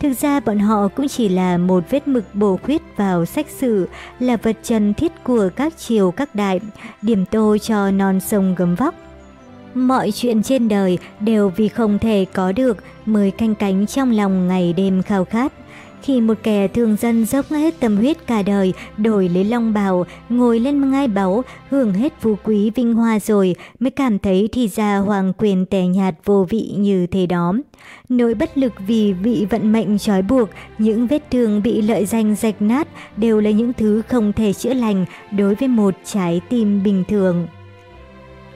Thực ra bọn họ cũng chỉ là một vết mực bổ khuyết vào sách sử, là vật trần thiết của các triều các đại, điểm tô cho non sông gấm vóc. Mọi chuyện trên đời đều vì không thể có được mới canh cánh trong lòng ngày đêm khao khát. Khi một kẻ thường dân dốc hết tâm huyết cả đời, đổi lấy long bào, ngồi lên ngai báu, hưởng hết phú quý vinh hoa rồi, mới cảm thấy thì ra hoàng quyền tẻ nhạt vô vị như thế đó. Nỗi bất lực vì bị vận mệnh trói buộc, những vết thương bị lợi danh rạch nát đều là những thứ không thể chữa lành đối với một trái tim bình thường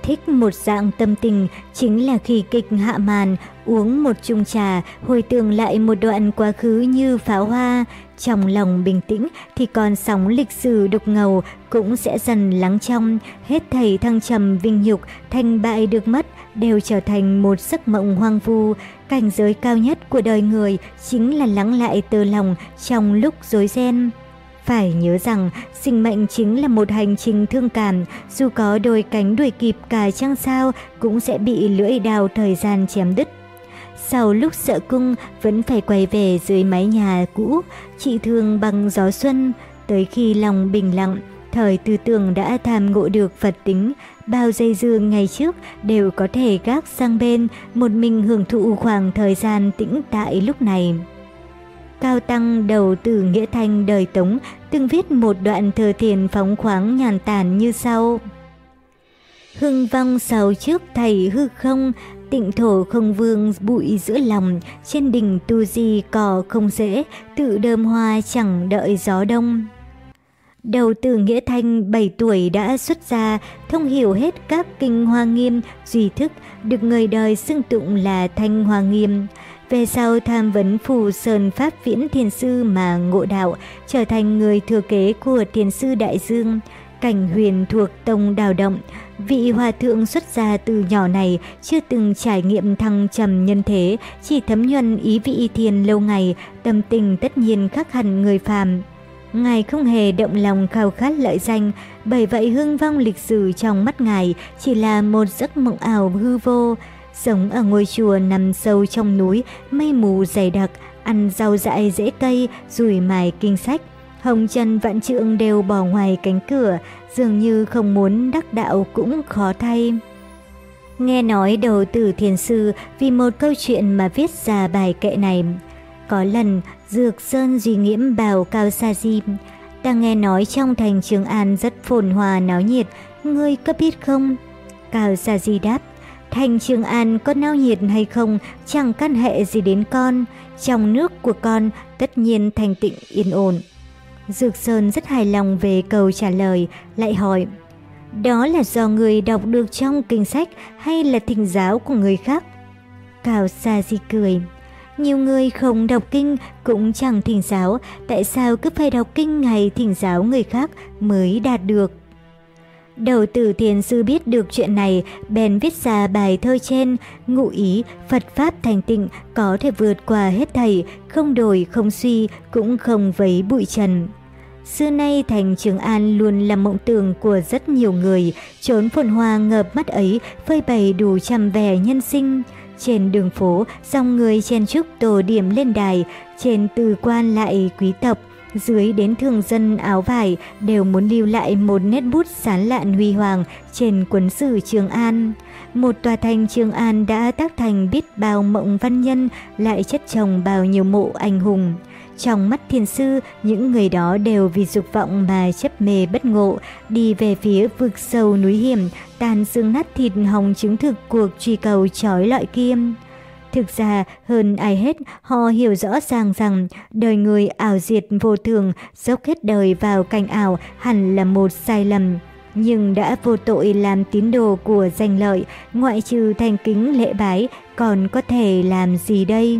thích một dạng tâm tình chính là khi kịch hạ màn, uống một chung trà, hồi tưởng lại một đoạn quá khứ như pháo hoa. Trong lòng bình tĩnh thì còn sóng lịch sử đục ngầu cũng sẽ dần lắng trong, hết thầy thăng trầm vinh nhục, thành bại được mất đều trở thành một giấc mộng hoang vu. Cảnh giới cao nhất của đời người chính là lắng lại từ lòng trong lúc rối ren. Phải nhớ rằng, sinh mệnh chính là một hành trình thương cảm, dù có đôi cánh đuổi kịp cả trăng sao cũng sẽ bị lưỡi đào thời gian chém đứt. Sau lúc sợ cung vẫn phải quay về dưới mái nhà cũ, chị thương bằng gió xuân, tới khi lòng bình lặng, thời tư tưởng đã tham ngộ được Phật tính, bao dây dưa ngày trước đều có thể gác sang bên, một mình hưởng thụ khoảng thời gian tĩnh tại lúc này. Cao Tăng đầu từ Nghĩa Thanh đời Tống từng viết một đoạn thơ thiền phóng khoáng nhàn tản như sau. Hưng vong sầu trước thầy hư không, tịnh thổ không vương bụi giữa lòng, trên đỉnh tu di cỏ không dễ, tự đơm hoa chẳng đợi gió đông. Đầu từ Nghĩa Thanh 7 tuổi đã xuất gia, thông hiểu hết các kinh hoa nghiêm, duy thức, được người đời xưng tụng là Thanh Hoa Nghiêm. Về sau tham vấn phù sơn Pháp Viễn Thiền Sư mà ngộ đạo, trở thành người thừa kế của Thiền Sư Đại Dương, cảnh huyền thuộc tông đào động. Vị hòa thượng xuất gia từ nhỏ này chưa từng trải nghiệm thăng trầm nhân thế, chỉ thấm nhuần ý vị thiền lâu ngày, tâm tình tất nhiên khác hẳn người phàm. Ngài không hề động lòng khao khát lợi danh, bởi vậy hương vong lịch sử trong mắt Ngài chỉ là một giấc mộng ảo hư vô. Sống ở ngôi chùa nằm sâu trong núi, mây mù dày đặc, ăn rau dại dễ cây, rủi mài kinh sách. Hồng Trần Vạn Trượng đều bỏ ngoài cánh cửa, dường như không muốn đắc đạo cũng khó thay. Nghe nói đầu tử thiền sư vì một câu chuyện mà viết ra bài kệ này. Có lần, Dược Sơn Duy Nghiễm bảo Cao Sa Di, ta nghe nói trong thành Trường An rất phồn hoa náo nhiệt, ngươi có biết không? Cao Sa Di đáp, Thành Trường An có nao nhiệt hay không chẳng căn hệ gì đến con, trong nước của con tất nhiên thành tịnh yên ổn. Dược Sơn rất hài lòng về câu trả lời, lại hỏi, đó là do người đọc được trong kinh sách hay là thỉnh giáo của người khác? Cao Sa Di cười, Nhiều người không đọc kinh cũng chẳng thỉnh giáo, tại sao cứ phải đọc kinh ngày thỉnh giáo người khác mới đạt được. Đầu tử thiền sư biết được chuyện này, bèn viết ra bài thơ trên, ngụ ý Phật Pháp thành tịnh có thể vượt qua hết thảy, không đổi không suy, cũng không vấy bụi trần. Xưa nay thành Trường An luôn là mộng tưởng của rất nhiều người, trốn phồn hoa ngập mắt ấy phơi bày đủ trăm vẻ nhân sinh. Trên đường phố, dòng người chen chúc tổ điểm lên đài, trên từ quan lại quý tộc, dưới đến thường dân áo vải đều muốn lưu lại một nét bút sán lạn huy hoàng trên cuốn sử Trường An. Một tòa thành Trường An đã tác thành biết bao mộng văn nhân, lại chất chồng bao nhiêu mộ anh hùng. Trong mắt thiền sư, những người đó đều vì dục vọng mà chấp mê bất ngộ, đi về phía vực sâu núi hiểm, tàn xương nát thịt hồng chứng thực cuộc truy cầu trói lọi kiêm. Thực ra, hơn ai hết, họ hiểu rõ ràng rằng đời người ảo diệt vô thường, dốc hết đời vào cảnh ảo hẳn là một sai lầm. Nhưng đã vô tội làm tín đồ của danh lợi, ngoại trừ thành kính lễ bái, còn có thể làm gì đây?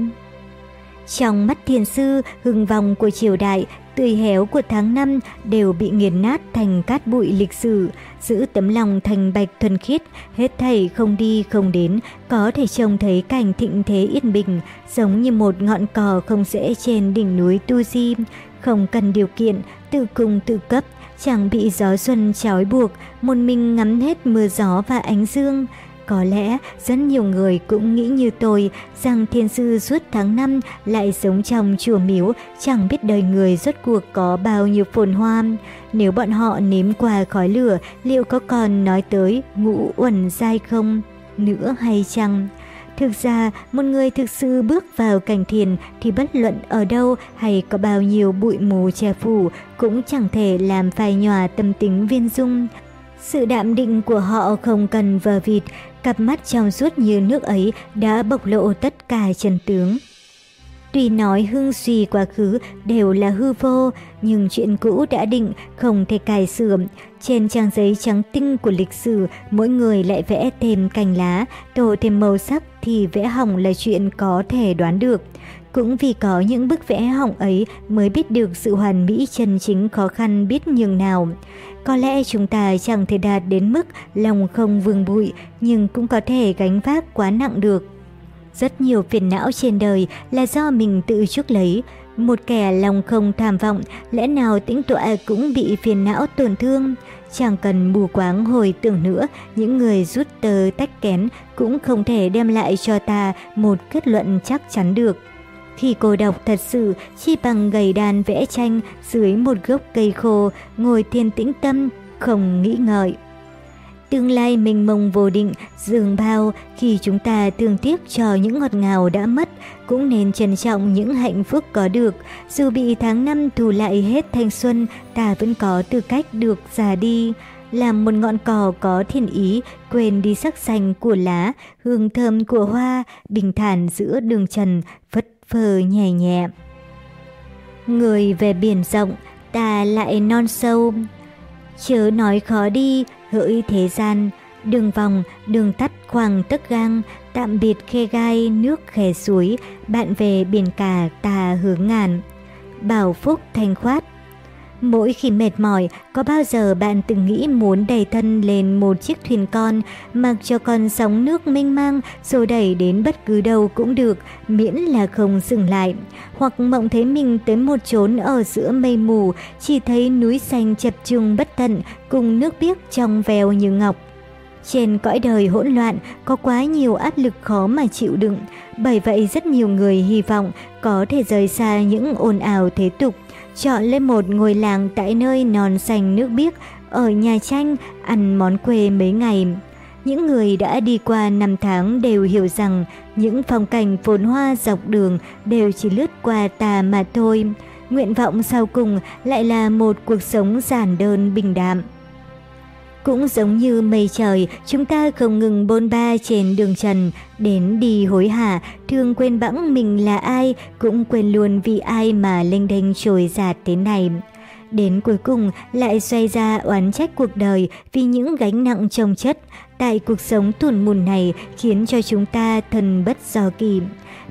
Trong mắt thiền sư, hưng vong của triều đại, tươi héo của tháng năm đều bị nghiền nát thành cát bụi lịch sử, giữ tấm lòng thành bạch thuần khiết, hết thảy không đi không đến, có thể trông thấy cảnh thịnh thế yên bình, giống như một ngọn cỏ không rễ trên đỉnh núi Tu Di, không cần điều kiện, tự cung tự cấp, chẳng bị gió xuân trói buộc, một mình ngắm hết mưa gió và ánh dương. Có lẽ rất nhiều người cũng nghĩ như tôi rằng thiên sư suốt tháng năm lại sống trong chùa miếu, chẳng biết đời người rốt cuộc có bao nhiêu phồn hoa. Nếu bọn họ nếm qua khói lửa, liệu có còn nói tới ngũ uẩn dai không? Nữa hay chăng? Thực ra, một người thực sự bước vào cảnh thiền thì bất luận ở đâu hay có bao nhiêu bụi mù che phủ cũng chẳng thể làm phai nhòa tâm tính viên dung. Sự đạm định của họ không cần vờ vịt, cặp mắt trong suốt như nước ấy đã bộc lộ tất cả chân tướng. Tuy nói hưng suy quá khứ đều là hư vô, nhưng chuyện cũ đã định không thể cài sửa. Trên trang giấy trắng tinh của lịch sử, mỗi người lại vẽ thêm cành lá, tổ thêm màu sắc thì vẽ hỏng là chuyện có thể đoán được. Cũng vì có những bức vẽ hỏng ấy mới biết được sự hoàn mỹ chân chính khó khăn biết nhường nào. Có lẽ chúng ta chẳng thể đạt đến mức lòng không vương bụi, nhưng cũng có thể gánh vác quá nặng được. Rất nhiều phiền não trên đời là do mình tự chuốc lấy. Một kẻ lòng không tham vọng, lẽ nào tĩnh tọa cũng bị phiền não tổn thương. Chẳng cần bù quáng hồi tưởng nữa, những người rút tờ tách kén cũng không thể đem lại cho ta một kết luận chắc chắn được. Khi cô đọc thật sự, chi bằng gầy đàn vẽ tranh dưới một gốc cây khô, ngồi thiền tĩnh tâm, không nghĩ ngợi. Tương lai mình mông vô định, dường bao, khi chúng ta thương tiếc cho những ngọt ngào đã mất, cũng nên trân trọng những hạnh phúc có được. Dù bị tháng năm thù lại hết thanh xuân, ta vẫn có tư cách được già đi. Làm một ngọn cỏ có thiên ý, quên đi sắc xanh của lá, hương thơm của hoa, bình thản giữa đường trần, vất phờ nhẹ nhẹ. Người về biển rộng, ta lại non sâu. Chớ nói khó đi, hỡi thế gian, đường vòng, đường tắt khoảng tấc gang, tạm biệt khe gai, nước khe suối, bạn về biển cả ta hướng ngàn. Bảo phúc thanh khoát Mỗi khi mệt mỏi, có bao giờ bạn từng nghĩ muốn đẩy thân lên một chiếc thuyền con, mặc cho con sóng nước mênh mang rồi đẩy đến bất cứ đâu cũng được, miễn là không dừng lại. Hoặc mộng thấy mình tới một chốn ở giữa mây mù, chỉ thấy núi xanh chập trùng bất tận cùng nước biếc trong veo như ngọc. Trên cõi đời hỗn loạn có quá nhiều áp lực khó mà chịu đựng, bởi vậy rất nhiều người hy vọng có thể rời xa những ồn ào thế tục, chọn lên một ngôi làng tại nơi non xanh nước biếc, ở nhà tranh ăn món quê mấy ngày. Những người đã đi qua năm tháng đều hiểu rằng những phong cảnh phồn hoa dọc đường đều chỉ lướt qua ta mà thôi. Nguyện vọng sau cùng lại là một cuộc sống giản đơn, bình đạm. Cũng giống như mây trời, chúng ta không ngừng bôn ba trên đường trần, đến đi hối hả, thường quên bẵng mình là ai, cũng quên luôn vì ai mà lênh đênh trồi dạt thế này. Đến cuối cùng lại xoay ra oán trách cuộc đời vì những gánh nặng trồng chất tại cuộc sống tuồn mùn này khiến cho chúng ta thần bất do kỳ.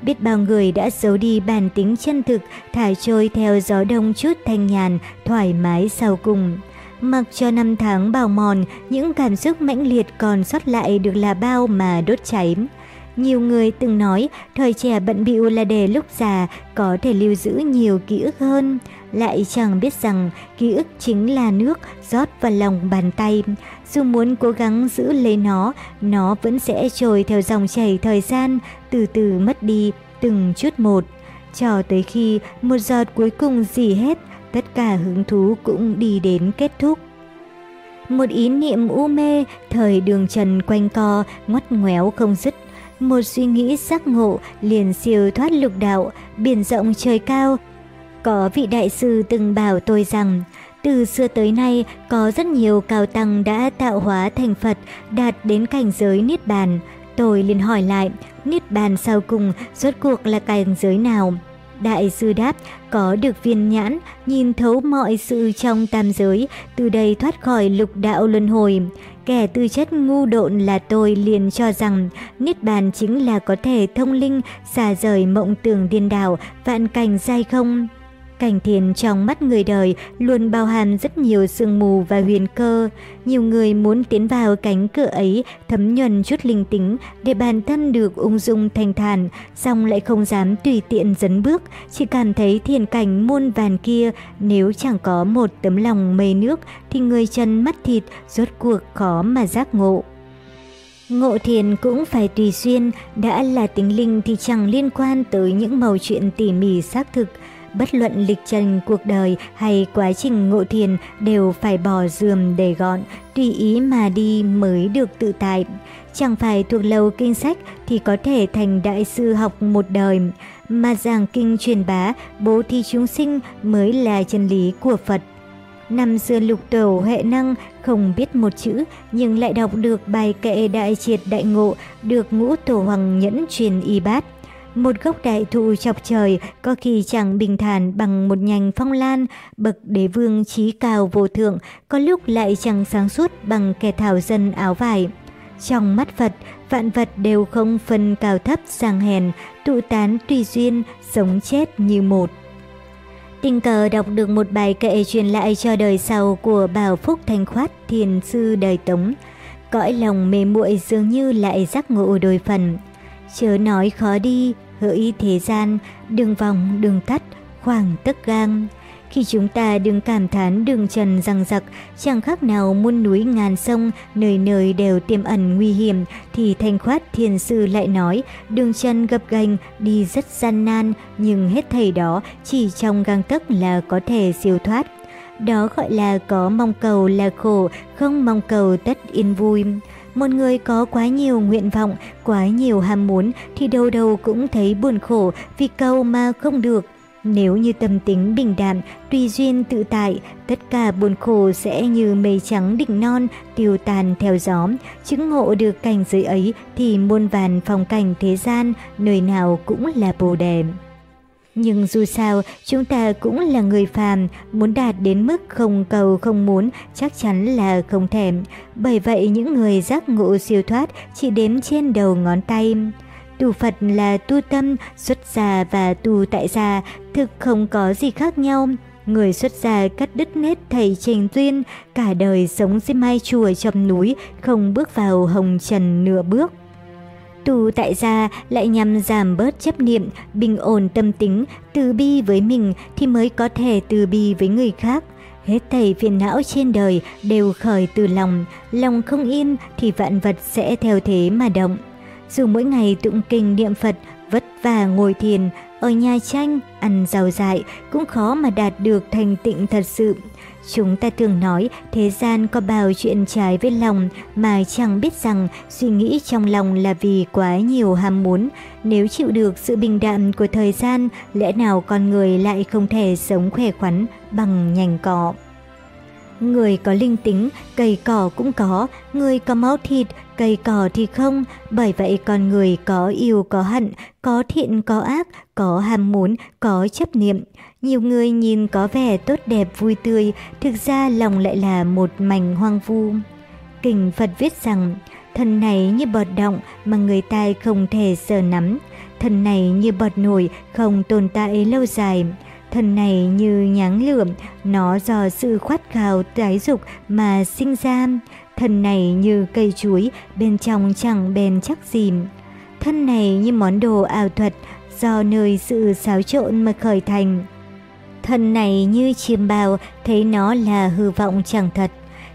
biết bao người đã giấu đi bản tính chân thực, thả trôi theo gió đông chút thanh nhàn, thoải mái sau cùng. Mặc cho năm tháng bào mòn, những cảm xúc mãnh liệt còn sót lại được là bao mà đốt cháy. Nhiều người từng nói thời trẻ bận bịu là để lúc già có thể lưu giữ nhiều ký ức hơn. Lại chẳng biết rằng ký ức chính là nước rót vào lòng bàn tay. Dù muốn cố gắng giữ lấy nó, nó vẫn sẽ trôi theo dòng chảy thời gian, từ từ mất đi từng chút một. Cho tới khi một giọt cuối cùng dì hết, tất cả hứng thú cũng đi đến kết thúc. Một ý niệm u mê, thời đường trần quanh co, ngoắt ngoéo không dứt. Một suy nghĩ giác ngộ liền siêu thoát lục đạo, biển rộng trời cao. Có vị đại sư từng bảo tôi rằng, từ xưa tới nay có rất nhiều cao tăng đã tạo hóa thành Phật, đạt đến cảnh giới Niết Bàn. Tôi liền hỏi lại, Niết Bàn sau cùng rốt cuộc là cảnh giới nào? Đại sư đáp, có được viên nhãn, nhìn thấu mọi sự trong tam giới, từ đây thoát khỏi lục đạo luân hồi. Kẻ tư chất ngu độn là tôi liền cho rằng Niết Bàn chính là có thể thông linh, xả rời mộng tưởng điên đảo, vạn cảnh dai không. Cảnh thiền trong mắt người đời luôn bao hàm rất nhiều sương mù và huyền cơ. Nhiều người muốn tiến vào cánh cửa ấy thấm nhuần chút linh tính để bản thân được ung dung thanh thản, song lại không dám tùy tiện dấn bước, chỉ cảm thấy thiền cảnh muôn vàn kia nếu chẳng có một tấm lòng mây nước thì người chân mắt thịt rốt cuộc khó mà giác ngộ. Ngộ thiền cũng phải tùy duyên, đã là tính linh thì chẳng liên quan tới những màu chuyện tỉ mỉ xác thực, Bất luận lịch trình cuộc đời hay quá trình ngộ thiền đều phải bỏ dườm để gọn, tùy ý mà đi mới được tự tại. Chẳng phải thuộc lầu kinh sách thì có thể thành đại sư học một đời, mà giảng kinh truyền bá, bố thí chúng sinh mới là chân lý của Phật. Năm xưa lục tổ hệ năng không biết một chữ nhưng lại đọc được bài kệ đại triệt đại ngộ được ngũ tổ hoàng nhẫn truyền y bát. Một gốc đại thụ chọc trời có khi chẳng bình thản bằng một nhành phong lan, bậc đế vương trí cao vô thượng, có lúc lại chẳng sáng suốt bằng kẻ thảo dân áo vải. Trong mắt Phật, vạn vật đều không phân cao thấp sang hèn, tụ tán tùy duyên, sống chết như một. Tình cờ đọc được một bài kệ truyền lại cho đời sau của Bảo Phúc Thanh Khoát Thiền Sư Đời Tống. Cõi lòng mê muội dường như lại giác ngộ đôi phần. Chớ nói khó đi, hỡi thế gian, đường vòng, đường tắt, khoảng tấc gang. Khi chúng ta đừng cảm thán đường trần răng rặc, chẳng khác nào muôn núi ngàn sông, nơi nơi đều tiềm ẩn nguy hiểm, thì thanh khoát thiền sư lại nói, đường trần gập ghềnh đi rất gian nan, nhưng hết thầy đó chỉ trong gang tấc là có thể siêu thoát. Đó gọi là có mong cầu là khổ, không mong cầu tất yên vui. Một người có quá nhiều nguyện vọng, quá nhiều ham muốn thì đâu đâu cũng thấy buồn khổ vì cầu mà không được. Nếu như tâm tính bình đạm, tùy duyên tự tại, tất cả buồn khổ sẽ như mây trắng đỉnh non, tiêu tàn theo gió. Chứng ngộ được cảnh giới ấy thì muôn vàn phong cảnh thế gian, nơi nào cũng là bồ đề. Nhưng dù sao, chúng ta cũng là người phàm, muốn đạt đến mức không cầu không muốn chắc chắn là không thèm. Bởi vậy những người giác ngộ siêu thoát chỉ đếm trên đầu ngón tay. Tu Phật là tu tâm, xuất gia và tu tại gia, thực không có gì khác nhau. Người xuất gia cắt đứt nết thầy trình duyên, cả đời sống dưới mai chùa trong núi, không bước vào hồng trần nửa bước. Tu tại gia lại nhằm giảm bớt chấp niệm, bình ổn tâm tính, từ bi với mình thì mới có thể từ bi với người khác. Hết thầy phiền não trên đời đều khởi từ lòng, lòng không yên thì vạn vật sẽ theo thế mà động. Dù mỗi ngày tụng kinh niệm Phật, vất vả ngồi thiền, ở nhà tranh, ăn rau dại cũng khó mà đạt được thành tịnh thật sự. Chúng ta thường nói thế gian có bao chuyện trái với lòng mà chẳng biết rằng suy nghĩ trong lòng là vì quá nhiều ham muốn. Nếu chịu được sự bình đạm của thời gian, lẽ nào con người lại không thể sống khỏe khoắn bằng nhành cỏ. Người có linh tính, cây cỏ cũng có, người có máu thịt, cây cỏ thì không, bởi vậy con người có yêu có hận, có thiện có ác, có ham muốn, có chấp niệm. Nhiều người nhìn có vẻ tốt đẹp vui tươi, thực ra lòng lại là một mảnh hoang vu. Kinh Phật viết rằng, thân này như bọt động mà người ta không thể sờ nắm. thân này như bọt nổi, không tồn tại lâu dài. Thân này như nháng lửa, nó do sự khoát khao tái dục mà sinh ra. Thân này như cây chuối, bên trong chẳng bền chắc gì. Thân này như món đồ ảo thuật, do nơi sự xáo trộn mà khởi thành. Thân này như chim bao thấy nó là hư vọng chẳng thật.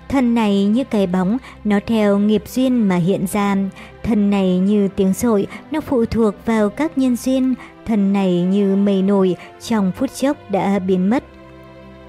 Thân này như cái bóng, nó theo nghiệp duyên mà hiện ra. Thân này như tiếng sội, nó phụ thuộc vào các nhân duyên. Thân này như mây nổi, trong phút chốc đã biến mất.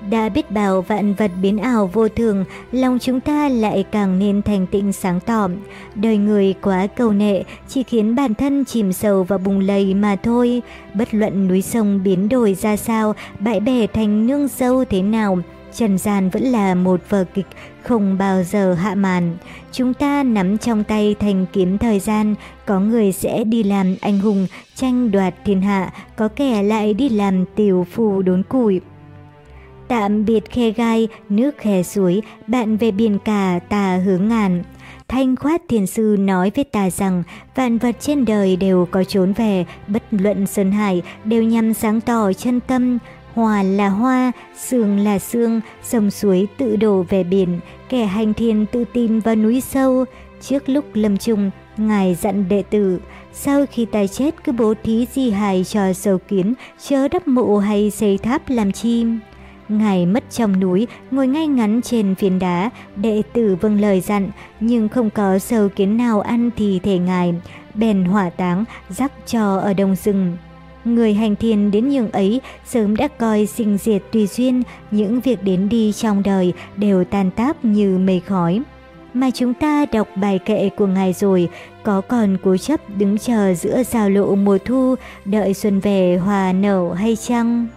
Đã biết bào vạn vật biến ảo vô thường, lòng chúng ta lại càng nên thành tịnh sáng tỏ. Đời người quá cầu nệ, chỉ khiến bản thân chìm sâu và bùng lầy mà thôi. Bất luận núi sông biến đổi ra sao, bãi bể thành nương sâu thế nào, Trần gian vẫn là một vở kịch không bao giờ hạ màn. Chúng ta nắm trong tay thành kiếm thời gian, có người sẽ đi làm anh hùng, tranh đoạt thiên hạ, có kẻ lại đi làm tiểu phu đốn củi. Tạm biệt khe gai, nước khe suối, bạn về biển cả, ta hướng ngàn. Thanh khoát thiền sư nói với ta rằng vạn vật trên đời đều có trốn về, bất luận sơn hải đều nhằm sáng tỏ chân tâm. Hòa là hoa, sương là sương, sông suối tự đổ về biển, kẻ hành thiền tự tìm vào núi sâu. Trước lúc lâm chung, Ngài dặn đệ tử, sau khi tài chết cứ bố thí di hài cho sầu kiến, chớ đắp mộ hay xây tháp làm chim. Ngài mất trong núi, ngồi ngay ngắn trên phiến đá, đệ tử vâng lời dặn, nhưng không có sâu kiến nào ăn thì thể ngài, bèn hỏa táng, rắc trò ở đông rừng. Người hành thiền đến nhường ấy sớm đã coi sinh diệt tùy duyên, những việc đến đi trong đời đều tan táp như mây khói. Mà chúng ta đọc bài kệ của Ngài rồi, có còn cố chấp đứng chờ giữa giao lộ mùa thu, đợi xuân về hòa nở hay chăng?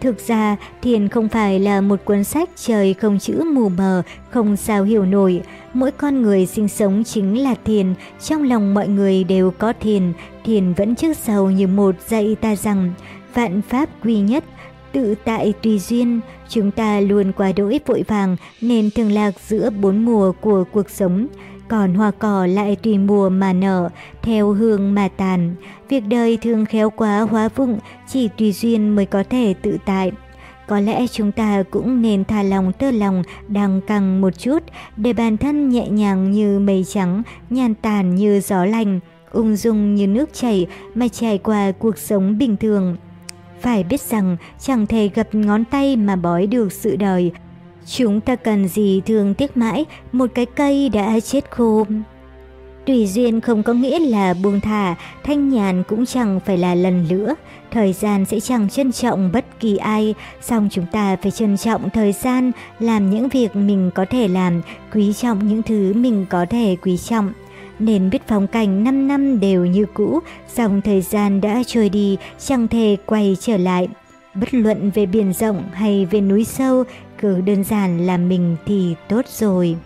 Thực ra, thiền không phải là một cuốn sách trời không chữ mù mờ, không sao hiểu nổi. Mỗi con người sinh sống chính là thiền, trong lòng mọi người đều có thiền. Thiền vẫn trước sau như một dạy ta rằng, vạn pháp quy nhất, tự tại tùy duyên. Chúng ta luôn quá đỗi vội vàng nên thường lạc giữa bốn mùa của cuộc sống còn hoa cỏ lại tùy mùa mà nở, theo hương mà tàn. Việc đời thường khéo quá hóa vụng, chỉ tùy duyên mới có thể tự tại. Có lẽ chúng ta cũng nên thả lòng tơ lòng đang căng một chút để bản thân nhẹ nhàng như mây trắng, nhàn tàn như gió lành, ung dung như nước chảy mà trải qua cuộc sống bình thường. Phải biết rằng chẳng thể gập ngón tay mà bói được sự đời, Chúng ta cần gì thương tiếc mãi một cái cây đã chết khô. Tùy duyên không có nghĩa là buông thả, thanh nhàn cũng chẳng phải là lần lửa Thời gian sẽ chẳng trân trọng bất kỳ ai, song chúng ta phải trân trọng thời gian, làm những việc mình có thể làm, quý trọng những thứ mình có thể quý trọng. Nên biết phong cảnh 5 năm đều như cũ, dòng thời gian đã trôi đi, chẳng thể quay trở lại. Bất luận về biển rộng hay về núi sâu, cứ đơn giản là mình thì tốt rồi.